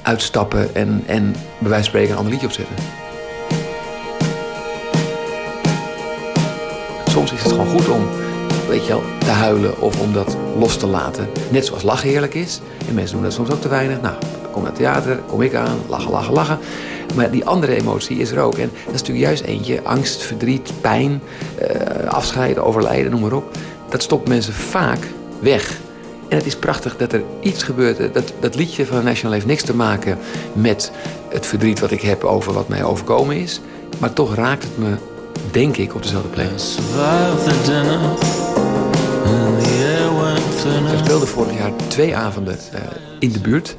uitstappen en, en bij wijze van spreken een ander liedje opzetten. Soms is het gewoon goed om weet je wel, te huilen of om dat los te laten. Net zoals lachen heerlijk is. En mensen doen dat soms ook te weinig. Nou, kom naar theater, kom ik aan, lachen, lachen, lachen. Maar die andere emotie is er ook. En dat is natuurlijk juist eentje. Angst, verdriet, pijn, uh, afscheiden, overlijden, noem maar op. Dat stopt mensen vaak weg. En het is prachtig dat er iets gebeurt. Dat, dat liedje van National heeft niks te maken met het verdriet wat ik heb over wat mij overkomen is. Maar toch raakt het me, denk ik, op dezelfde plek. Ik speelde vorig jaar twee avonden uh, in de buurt.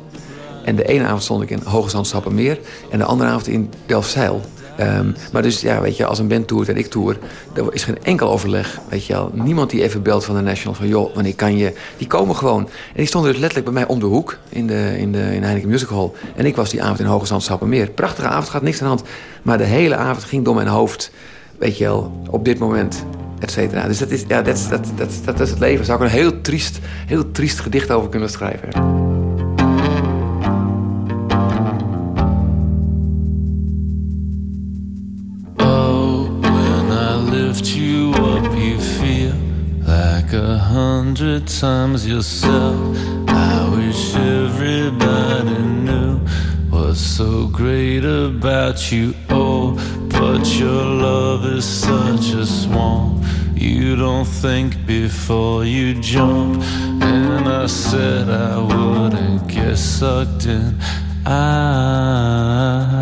En de ene avond stond ik in Hoge Zandstappenmeer en de andere avond in Delfzijl. Um, maar dus ja, weet je, als een band toert en ik toer, er is geen enkel overleg. Weet je wel. Niemand die even belt van de National van joh, wanneer kan je. Die komen gewoon. En die stonden dus letterlijk bij mij om de hoek in de, in de, in de Heineken Music Hall. En ik was die avond in Hoge Zandstappenmeer. Prachtige avond, gaat niks aan de hand. Maar de hele avond ging door mijn hoofd, weet je wel, op dit moment. Et cetera. Dus dat is, ja, dat, dat, dat, dat is het leven. Daar zou ik een heel triest, heel triest gedicht over kunnen schrijven. hundred times yourself. I wish everybody knew what's so great about you. Your love is such a swamp. You don't think before you jump. And I said I wouldn't get sucked in. I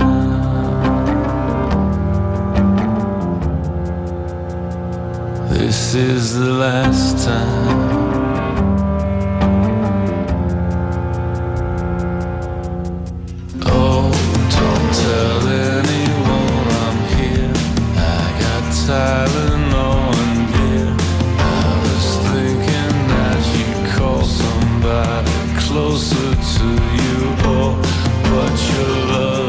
This is the last time. Closer to you. Oh, but your love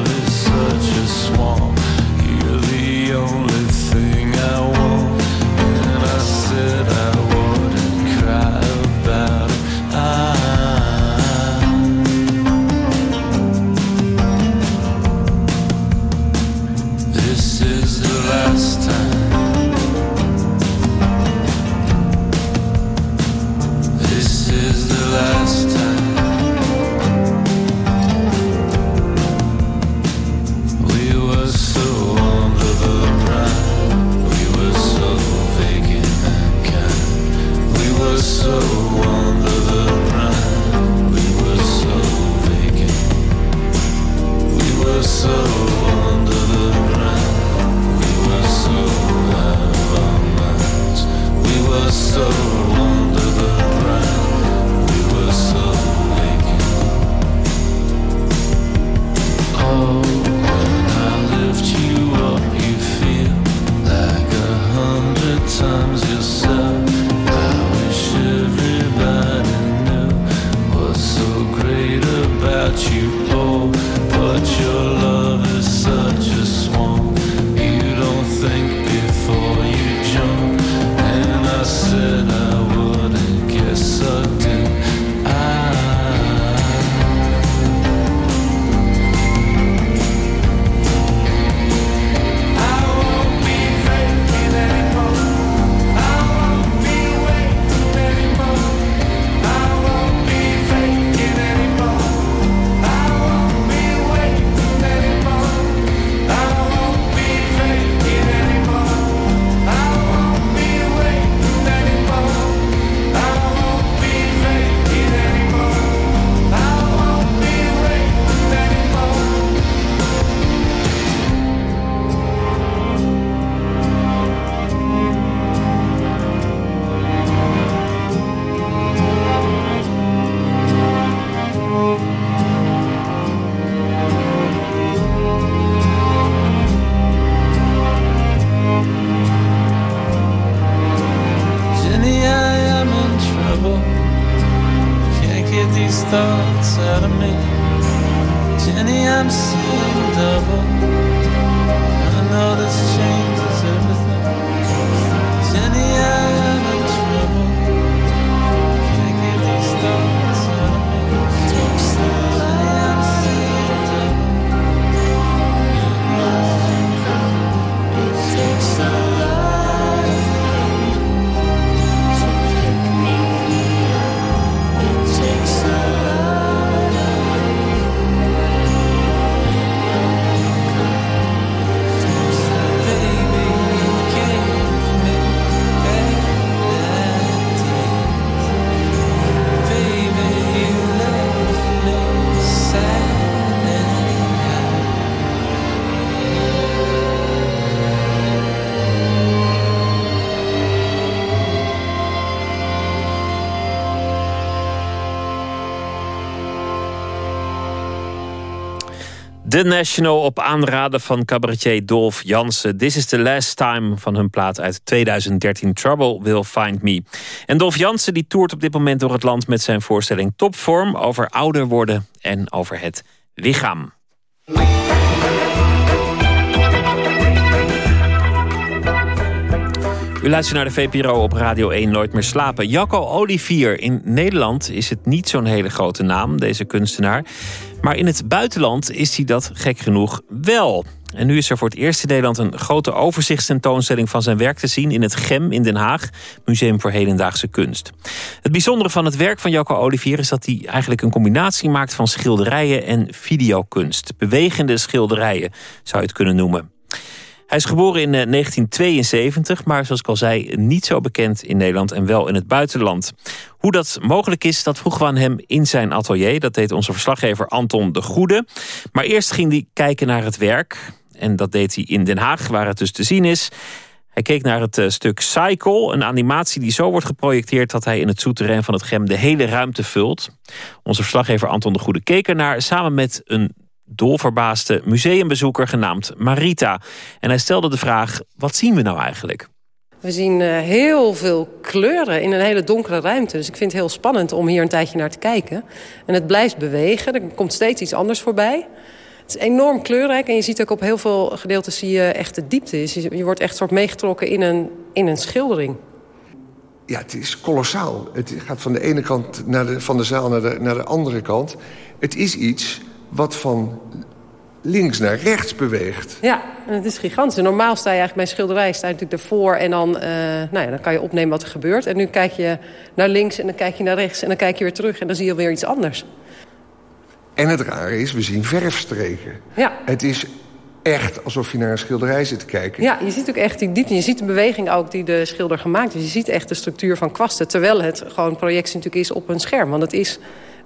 The National op aanraden van cabaretier Dolf Jansen. This is the last time van hun plaat uit 2013. Trouble Will Find Me. En Dolf Jansen die toert op dit moment door het land met zijn voorstelling Topvorm over ouder worden en over het lichaam. U luistert naar de VPRO op Radio 1 Nooit meer slapen. Jacco Olivier. In Nederland is het niet zo'n hele grote naam, deze kunstenaar. Maar in het buitenland is hij dat gek genoeg wel. En nu is er voor het eerst in Nederland een grote overzichtstentoonstelling van zijn werk te zien in het GEM in Den Haag, Museum voor Hedendaagse Kunst. Het bijzondere van het werk van Jacco Olivier is dat hij eigenlijk een combinatie maakt van schilderijen en videokunst. Bewegende schilderijen zou je het kunnen noemen. Hij is geboren in eh, 1972, maar zoals ik al zei, niet zo bekend in Nederland en wel in het buitenland. Hoe dat mogelijk is, dat vroegen we aan hem in zijn atelier. Dat deed onze verslaggever Anton de Goede. Maar eerst ging hij kijken naar het werk. En dat deed hij in Den Haag, waar het dus te zien is. Hij keek naar het eh, stuk Cycle, een animatie die zo wordt geprojecteerd dat hij in het souterrain van het Gem de hele ruimte vult. Onze verslaggever Anton de Goede keek ernaar samen met een dolverbaasde museumbezoeker genaamd Marita. En hij stelde de vraag, wat zien we nou eigenlijk? We zien uh, heel veel kleuren in een hele donkere ruimte. Dus ik vind het heel spannend om hier een tijdje naar te kijken. En het blijft bewegen, er komt steeds iets anders voorbij. Het is enorm kleurrijk en je ziet ook op heel veel gedeelten zie je echt de diepte. Je, je wordt echt soort meegetrokken in een, in een schildering. Ja, het is kolossaal. Het gaat van de ene kant naar de, van de zaal naar de, naar de andere kant. Het is iets wat van links naar rechts beweegt. Ja, en het is gigantisch. Normaal sta je eigenlijk bij schilderij sta je natuurlijk ervoor... en dan, uh, nou ja, dan kan je opnemen wat er gebeurt. En nu kijk je naar links en dan kijk je naar rechts... en dan kijk je weer terug en dan zie je weer iets anders. En het rare is, we zien verfstreken. Ja. Het is echt alsof je naar een schilderij zit te kijken. Ja, je ziet ook echt die diepte. Je ziet de beweging ook die de schilder gemaakt heeft. Je ziet echt de structuur van kwasten. Terwijl het gewoon projectie natuurlijk is op een scherm. Want het is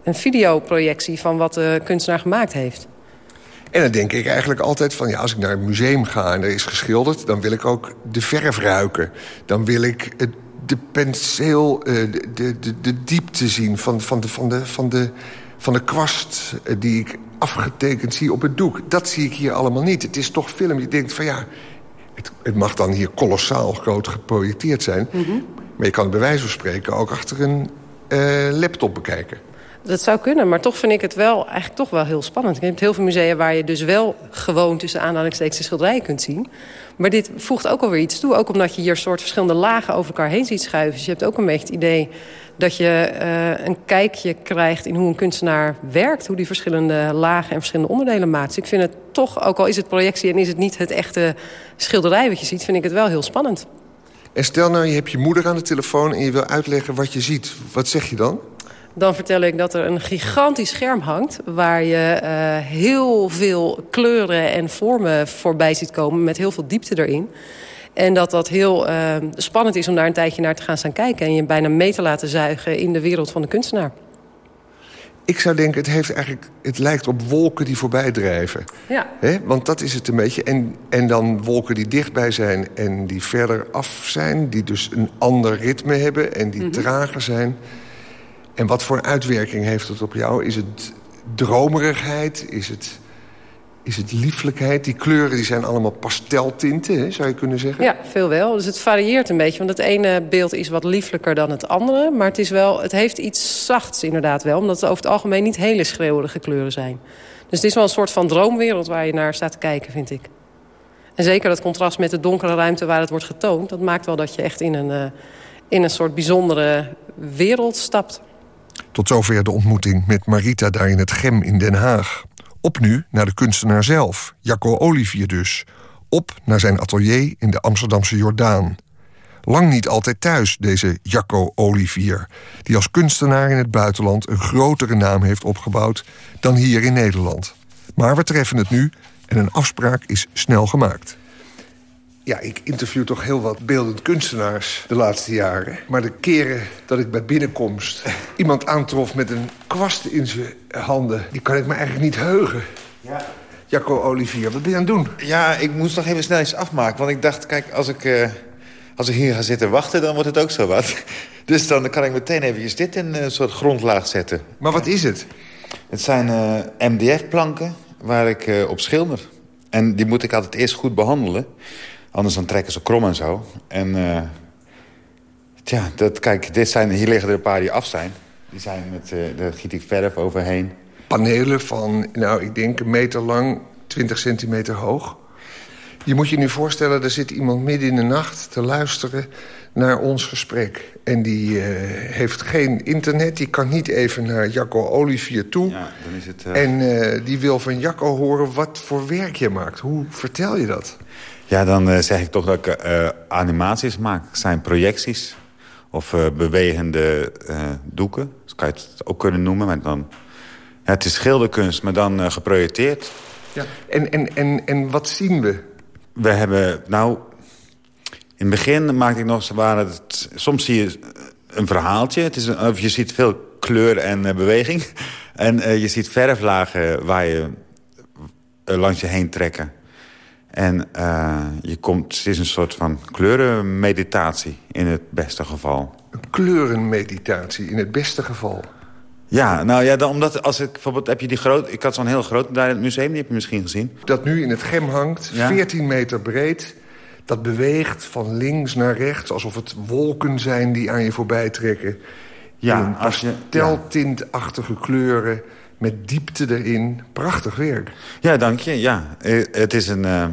een videoprojectie van wat de kunstenaar gemaakt heeft. En dan denk ik eigenlijk altijd van... ja, als ik naar een museum ga en er is geschilderd... dan wil ik ook de verf ruiken. Dan wil ik de penseel, de, de, de, de diepte zien van, van, de, van, de, van, de, van de kwast... die ik afgetekend zie op het doek. Dat zie ik hier allemaal niet. Het is toch film. Je denkt van ja, het, het mag dan hier kolossaal groot geprojecteerd zijn... Mm -hmm. maar je kan het bij wijze van spreken ook achter een uh, laptop bekijken. Dat zou kunnen, maar toch vind ik het wel eigenlijk toch wel heel spannend. Je hebt heel veel musea waar je dus wel gewoon tussen aanhalingstekens de schilderijen kunt zien. Maar dit voegt ook alweer iets toe. Ook omdat je hier soort verschillende lagen over elkaar heen ziet schuiven. Dus je hebt ook een beetje het idee dat je uh, een kijkje krijgt in hoe een kunstenaar werkt. Hoe die verschillende lagen en verschillende onderdelen maakt. Dus ik vind het toch, ook al is het projectie en is het niet het echte schilderij wat je ziet... vind ik het wel heel spannend. En stel nou, je hebt je moeder aan de telefoon en je wil uitleggen wat je ziet. Wat zeg je dan? Dan vertel ik dat er een gigantisch scherm hangt... waar je uh, heel veel kleuren en vormen voorbij ziet komen... met heel veel diepte erin. En dat dat heel uh, spannend is om daar een tijdje naar te gaan staan kijken... en je bijna mee te laten zuigen in de wereld van de kunstenaar. Ik zou denken, het, heeft eigenlijk, het lijkt op wolken die voorbij drijven. Ja. He? Want dat is het een beetje. En, en dan wolken die dichtbij zijn en die verder af zijn... die dus een ander ritme hebben en die mm -hmm. trager zijn... En wat voor uitwerking heeft het op jou? Is het dromerigheid? Is het, Is het lieflijkheid? Die kleuren die zijn allemaal pasteltinten, hè, zou je kunnen zeggen? Ja, veel wel. Dus het varieert een beetje. Want het ene beeld is wat lieflijker dan het andere. Maar het, is wel, het heeft iets zachts inderdaad wel. Omdat het over het algemeen niet hele schreeuwerige kleuren zijn. Dus het is wel een soort van droomwereld waar je naar staat te kijken, vind ik. En zeker dat contrast met de donkere ruimte waar het wordt getoond... dat maakt wel dat je echt in een, uh, in een soort bijzondere wereld stapt. Tot zover de ontmoeting met Marita daar in het Gem in Den Haag. Op nu naar de kunstenaar zelf, Jacco Olivier dus. Op naar zijn atelier in de Amsterdamse Jordaan. Lang niet altijd thuis, deze Jacco Olivier... die als kunstenaar in het buitenland een grotere naam heeft opgebouwd... dan hier in Nederland. Maar we treffen het nu en een afspraak is snel gemaakt. Ja, ik interview toch heel wat beeldend kunstenaars de laatste jaren. Maar de keren dat ik bij binnenkomst iemand aantrof met een kwast in zijn handen... die kan ik me eigenlijk niet heugen. Ja. Jacco Olivier, wat ben je aan het doen? Ja, ik moest nog even snel iets afmaken. Want ik dacht, kijk, als ik, uh, als ik hier ga zitten wachten... dan wordt het ook zo wat. Dus dan kan ik meteen eventjes dit in een soort grondlaag zetten. Maar wat is het? Het zijn uh, MDF-planken waar ik uh, op schilder. En die moet ik altijd eerst goed behandelen. Anders dan trekken ze krom en zo. En uh, tja, dat, kijk, dit zijn, hier liggen er een paar die af zijn. Die zijn met, uh, daar giet ik verf overheen. Panelen van, nou, ik denk een meter lang, 20 centimeter hoog. Je moet je nu voorstellen, er zit iemand midden in de nacht te luisteren naar ons gesprek. En die uh, heeft geen internet, die kan niet even naar Jacco Olivier toe. Ja, dan is het, uh... En uh, die wil van Jacco horen wat voor werk je maakt. Hoe vertel je dat? Ja, dan zeg ik toch dat ik animaties maak. zijn projecties. Of bewegende doeken. Dat kan je het ook kunnen noemen. Maar dan, ja, het is schilderkunst, maar dan geprojecteerd. Ja. En, en, en, en wat zien we? We hebben, nou, in het begin maakte ik nog, waren het, soms zie je een verhaaltje. Het is een, of je ziet veel kleur en uh, beweging. En uh, je ziet verflagen waar je uh, langs je heen trekken. En je komt, het is een soort van kleurenmeditatie in het beste geval. Een kleurenmeditatie in het beste geval? Ja, nou ja, dan, omdat als ik bijvoorbeeld heb je die groot, ik had zo'n heel groot daar in het museum, die heb je misschien gezien. Dat nu in het gem hangt, ja? 14 meter breed. Dat beweegt van links naar rechts, alsof het wolken zijn die aan je voorbij trekken. Ja, in als je teltintachtige kleuren met diepte erin. Prachtig werk. Ja, dank je. Ja, het is een. Uh,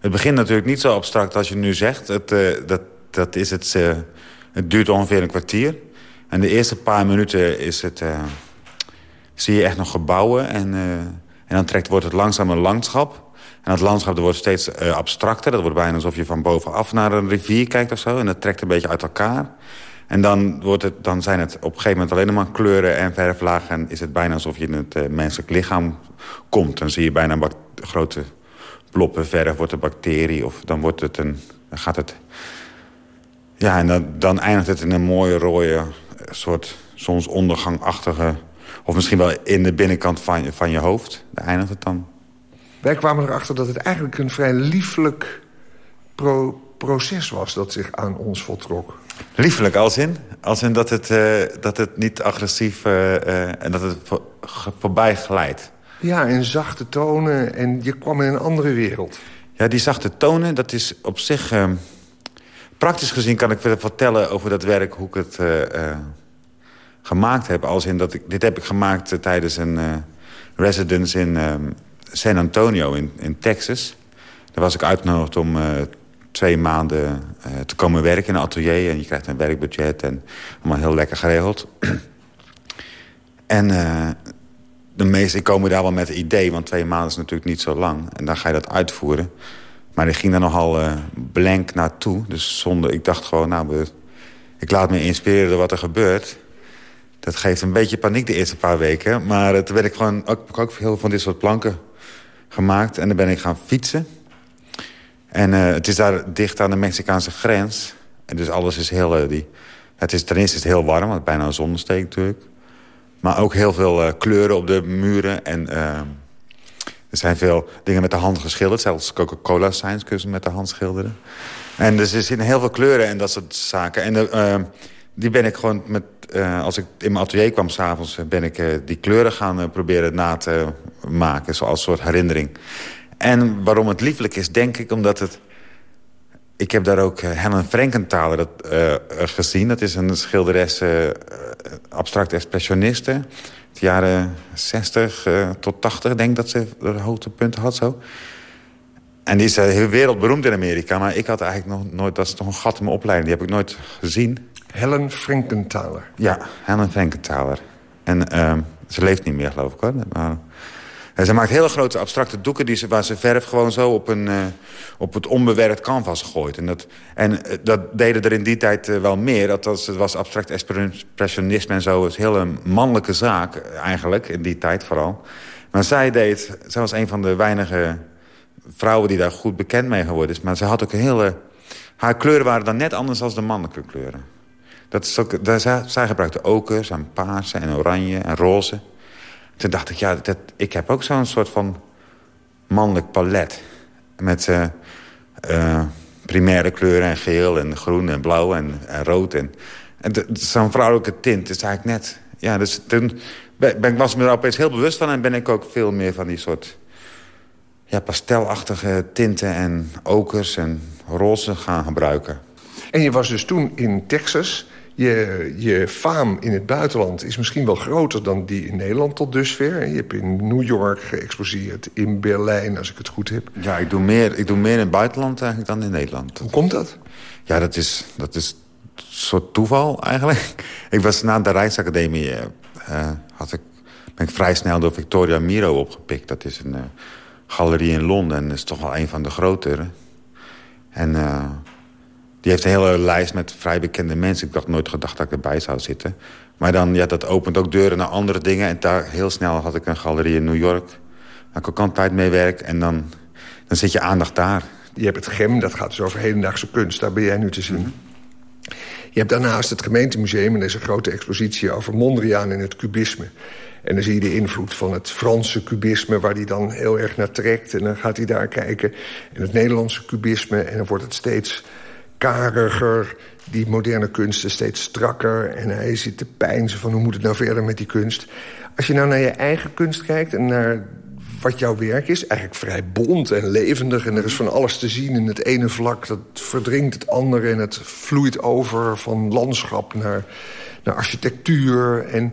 het begint natuurlijk niet zo abstract als je nu zegt. Het, uh, dat, dat is het. Het duurt ongeveer een kwartier. En de eerste paar minuten is het, zie je echt nog gebouwen. En, en dan trekt, wordt het langzaam een landschap. En dat landschap dat wordt steeds abstracter. Dat wordt bijna alsof je van bovenaf naar een rivier kijkt of zo. En dat trekt een beetje uit elkaar. En dan, wordt het, dan zijn het op een gegeven moment alleen maar kleuren en verflagen. En is het bijna alsof je in het menselijk lichaam komt. Dan zie je bijna grote ploppen verf, wordt een bacterie. Of dan, wordt het een, gaat het... Ja, en dan, dan eindigt het in een mooie rode soort zonsondergangachtige... of misschien wel in de binnenkant van je, van je hoofd. Daar eindigt het dan. Wij kwamen erachter dat het eigenlijk een vrij lieflijk pro proces was... dat zich aan ons voltrok. Liefelijk als in? Als in dat het, uh, dat het niet agressief... Uh, uh, en dat het voor, voorbij glijdt. Ja, in zachte tonen en je kwam in een andere wereld. Ja, die zachte tonen, dat is op zich... Ehm, praktisch gezien kan ik vertellen over dat werk... hoe ik het gemaakt heb. Als in dat ik, dit heb ik gemaakt tijdens een residence in... Um, San Antonio in, in Texas. Daar was ik uitgenodigd om twee maanden uh, te komen werken in een atelier. En je krijgt een werkbudget en allemaal heel lekker geregeld. en uh, de meeste komen daar wel met een idee, want twee maanden is natuurlijk niet zo lang. En dan ga je dat uitvoeren. Maar ik ging daar nogal blank naartoe. Dus zonder, ik dacht gewoon, nou, ik laat me inspireren door wat er gebeurt. Dat geeft een beetje paniek de eerste paar weken. Maar toen werd ik gewoon ook, ook heel van dit soort planken gemaakt. En dan ben ik gaan fietsen. En uh, het is daar dicht aan de Mexicaanse grens. En dus alles is heel... Uh, die, het is, ten eerste is het heel warm, want bijna een zonnesteek natuurlijk. Maar ook heel veel uh, kleuren op de muren. En er zijn veel dingen met de hand geschilderd. Zelfs Coca-Cola signs kunnen ze met de hand schilderen. En dus er zitten heel veel kleuren en dat soort zaken. En die ben ik gewoon met eh, als ik in mijn atelier kwam s'avonds... ben ik die kleuren gaan proberen na te maken. Zoals een soort herinnering. En waarom het lieflijk is, denk ik, omdat het... Ik heb daar ook Helen Frankenthaler dat, gezien. Dat is een schilderes, abstract expressioniste. De jaren 60 tot 80, denk ik dat ze de hoogtepunten had zo. En die is heel wereldberoemd in Amerika. Maar ik had eigenlijk nog nooit... Dat is toch een gat in mijn opleiding. Die heb ik nooit gezien. Helen Frankenthaler. Ja, Helen Frankenthaler. En uh, ze leeft niet meer, geloof ik. hoor. Maar, en ze maakt hele grote abstracte doeken... Die ze, waar ze verf gewoon zo op, een, uh, op het onbewerkt canvas gooit. En, dat, en uh, dat deden er in die tijd uh, wel meer. Dat het was abstract expressionisme en zo. Het is een hele mannelijke zaak eigenlijk, in die tijd vooral. Maar zij deed... Zij was een van de weinige vrouwen die daar goed bekend mee geworden is. Maar ze had ook een hele... Haar kleuren waren dan net anders dan de mannelijke kleuren. Dat is daar, zij, zij gebruikte okers en paarse en oranje en roze. Toen dacht ik, ja, dat, ik heb ook zo'n soort van mannelijk palet. Met uh, uh, primaire kleuren en geel en groen en blauw en, en rood. En, en zo'n vrouwelijke tint is eigenlijk net... Ja, dus toen ben, ik was me er opeens heel bewust van... en ben ik ook veel meer van die soort ja, pastelachtige tinten en okers en roze gaan gebruiken. En je was dus toen in Texas. Je, je faam in het buitenland is misschien wel groter dan die in Nederland tot dusver. Je hebt in New York geëxposeerd, in Berlijn, als ik het goed heb. Ja, ik doe meer, ik doe meer in het buitenland eigenlijk dan in Nederland. Hoe komt dat? Ja, dat is, dat is een soort toeval eigenlijk. Ik was na de Rijksacademie... Uh, had ik, ben ik vrij snel door Victoria Miro opgepikt. Dat is een... Uh, galerie in Londen. En dat is toch wel een van de grotere. En uh, die heeft een hele lijst met vrij bekende mensen. Ik had nooit gedacht dat ik erbij zou zitten. Maar dan, ja, dat opent ook deuren naar andere dingen. En daar heel snel had ik een galerie in New York. Waar ik ook altijd mee werk. En dan, dan zit je aandacht daar. Je hebt het GEM, dat gaat dus over hedendaagse kunst. Daar ben jij nu te zien. Mhm. Je hebt daarnaast het gemeentemuseum... en deze grote expositie over Mondriaan en het kubisme. En dan zie je de invloed van het Franse kubisme... waar hij dan heel erg naar trekt. En dan gaat hij daar kijken. En het Nederlandse kubisme. En dan wordt het steeds kariger. Die moderne kunst is steeds strakker. En hij zit te pijnzen van hoe moet het nou verder met die kunst. Als je nou naar je eigen kunst kijkt en naar wat jouw werk is. Eigenlijk vrij bont en levendig. En er is van alles te zien in het ene vlak. Dat verdringt het andere. En het vloeit over van landschap naar, naar architectuur. En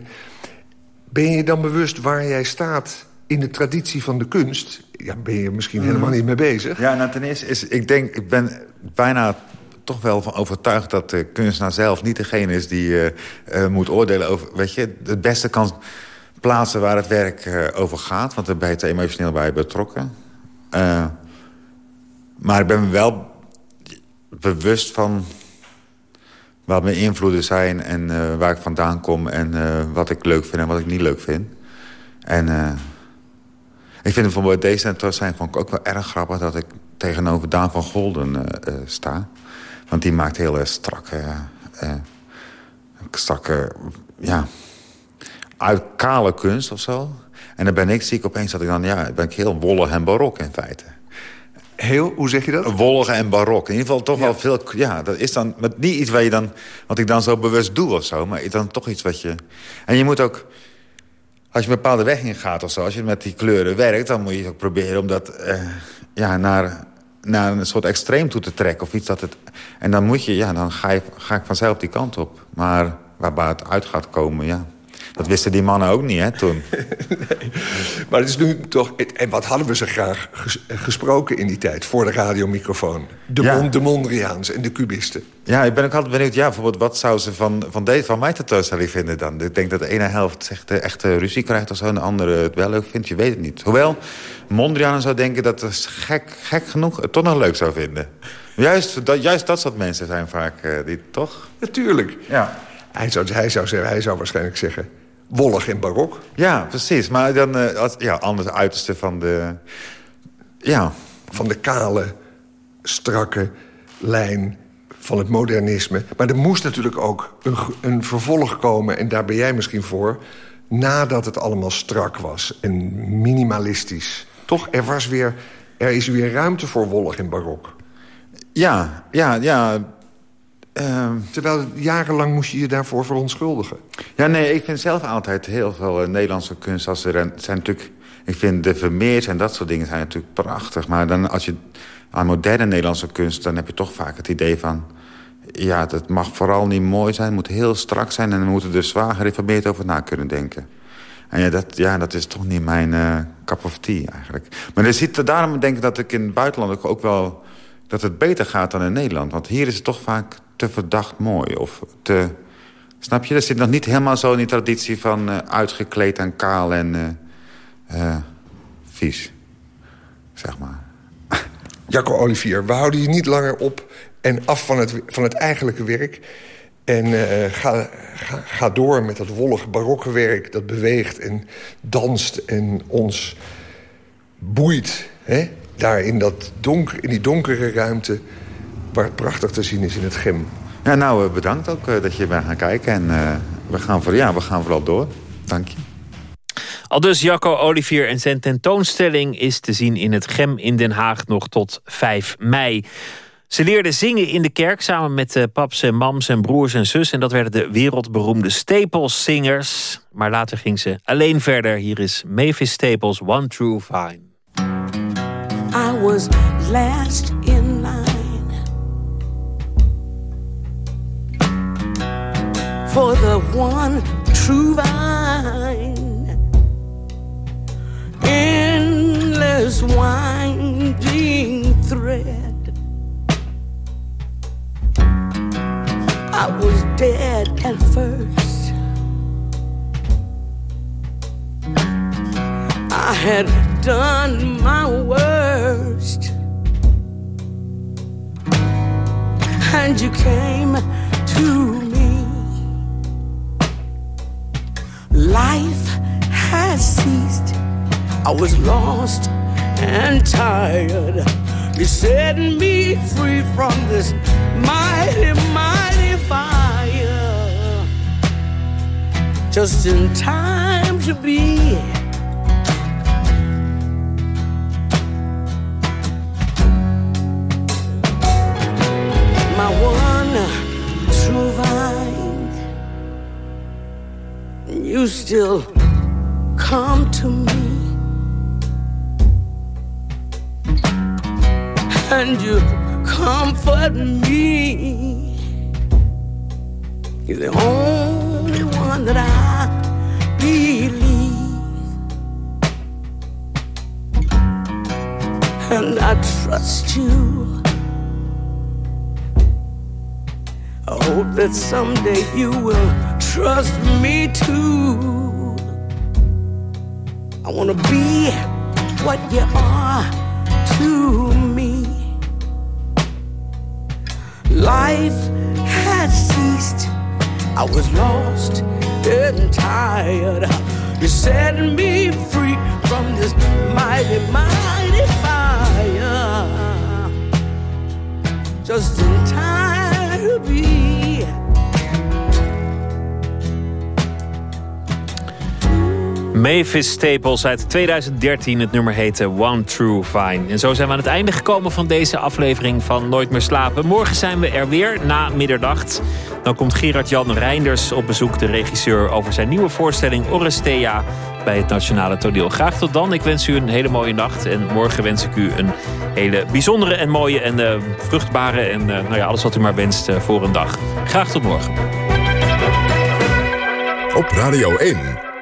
ben je dan bewust waar jij staat in de traditie van de kunst? Ja, ben je misschien mhm. helemaal niet mee bezig. Ja, nou ten eerste is, ik denk, ik ben bijna toch wel van overtuigd dat de kunstenaar zelf niet degene is die uh, uh, moet oordelen over... Weet je, het beste kan plaatsen waar het werk uh, over gaat. Want daar ben je te emotioneel bij betrokken. maar ik ben wel bewust van wat mijn invloeden zijn en waar ik vandaan kom... en wat ik leuk vind en wat ik niet leuk vind. En ik vind bijvoorbeeld deze zijn vond ik ook wel erg grappig... dat ik tegenover Daan van Golden sta. Want die maakt hele strakke... strakke, ja... uit kale kunst of zo. En dan ben ik, zie ik opeens dat ik dan... ja, ben ik heel wollig en barok in feite heel, hoe zeg je dat? Wollig en barok. In ieder geval toch wel veel... Ja, dat is dan niet iets wat, je dan, wat ik dan zo bewust doe of zo. Maar dan toch iets wat je... En je moet ook... Als je een bepaalde weg in gaat of zo... Als je met die kleuren werkt... dan moet je ook proberen om dat eh, ja, naar, naar een soort extreem toe te trekken. Of iets dat het... En dan moet je... Ja, dan ga, je, ga ik vanzelf die kant op. Maar waar het uit gaat komen, ja... Dat wisten die mannen ook niet, hè, toen. nee. Maar het is nu toch... En wat hadden we ze graag gesproken in die tijd... voor de radiomicrofoon? De, ja. de Mondriaans en de cubisten. Ja, ik ben ook altijd benieuwd... Ja, bijvoorbeeld, wat zou ze van, van, deze, van mij tentoonstelling vinden dan? Ik denk dat de ene helft zegt, echt ruzie krijgt of zo... en de andere het wel leuk vindt. Je weet het niet. Hoewel Mondriaan zou denken dat het gek, gek genoeg... het toch nog leuk zou vinden. Juist dat, juist dat soort mensen zijn vaak, uh, die toch? Natuurlijk. Ja. Hij zou, hij, zou zeggen, hij zou waarschijnlijk zeggen wollig en barok. Ja, precies. Maar dan uh, als, ja, anders uiterste van de... Ja. Van de kale, strakke lijn van het modernisme. Maar er moest natuurlijk ook een, een vervolg komen... en daar ben jij misschien voor... nadat het allemaal strak was en minimalistisch. Toch, er, was weer, er is weer ruimte voor wollig en barok. Ja, ja, ja. Ehm. Terwijl jarenlang moest je je daarvoor verontschuldigen. Ja, nee, ik vind zelf altijd heel veel uh, Nederlandse kunst... Als er zijn natuurlijk, ik vind de Vermeers en dat soort dingen zijn natuurlijk prachtig. Maar dan als je aan moderne Nederlandse kunst... dan heb je toch vaak het idee van... ja, het mag vooral niet mooi zijn, het moet heel strak zijn... en we moeten er zwaar gereformeerd over na kunnen denken. En ja, dat, ja, dat is toch niet mijn uh, cup of tea eigenlijk. Maar je ziet, daarom denk ik dat ik in het buitenland ook wel... dat het beter gaat dan in Nederland. Want hier is het toch vaak te verdacht mooi. Of te, snap je? Dat zit nog niet helemaal zo in die traditie van uh, uitgekleed en kaal en uh, vies. Zeg maar. Jacco Olivier, we houden je niet langer op en af van het, van het eigenlijke werk. En ga, ga, ga, door met dat wollige barokke werk dat beweegt en danst en ons boeit. Hè? Daar in, dat donker, in die donkere ruimte prachtig te zien is in het gem. Ja, nou, bedankt ook uh, dat je bent gaan kijken. En uh, we, gaan voor, ja, we gaan vooral door. Dank je. Al dus Jacco Olivier en zijn tentoonstelling is te zien in het Gem in Den Haag nog tot 5 mei. Ze leerde zingen in de kerk samen met uh, paps en mams en broers en zus. En dat werden de wereldberoemde Staples-zingers. Maar later ging ze alleen verder. Hier is Mavis Staples, One True Fine. I was last in line For the one true vine Endless winding thread I was dead at first. I had done my worst. And you came to Life has ceased. I was lost and tired. You set me free from this mighty, mighty fire. Just in time to be. Still come to me. and you comfort me. You're the only one that I believe, and I trust you. I hope that someday you will trust me too. I wanna be what you are to me. Life had ceased. I was lost and tired. You set me free from this mighty, mighty fire. Just in time to be. Mavis Staples uit 2013. Het nummer heette One True Fine. En zo zijn we aan het einde gekomen van deze aflevering van Nooit meer slapen. Morgen zijn we er weer na middernacht. Dan komt Gerard-Jan Reinders op bezoek, de regisseur... over zijn nieuwe voorstelling Orestea bij het Nationale Toneel. Graag tot dan. Ik wens u een hele mooie nacht. En morgen wens ik u een hele bijzondere en mooie en uh, vruchtbare... en uh, nou ja, alles wat u maar wenst uh, voor een dag. Graag tot morgen. Op Radio 1.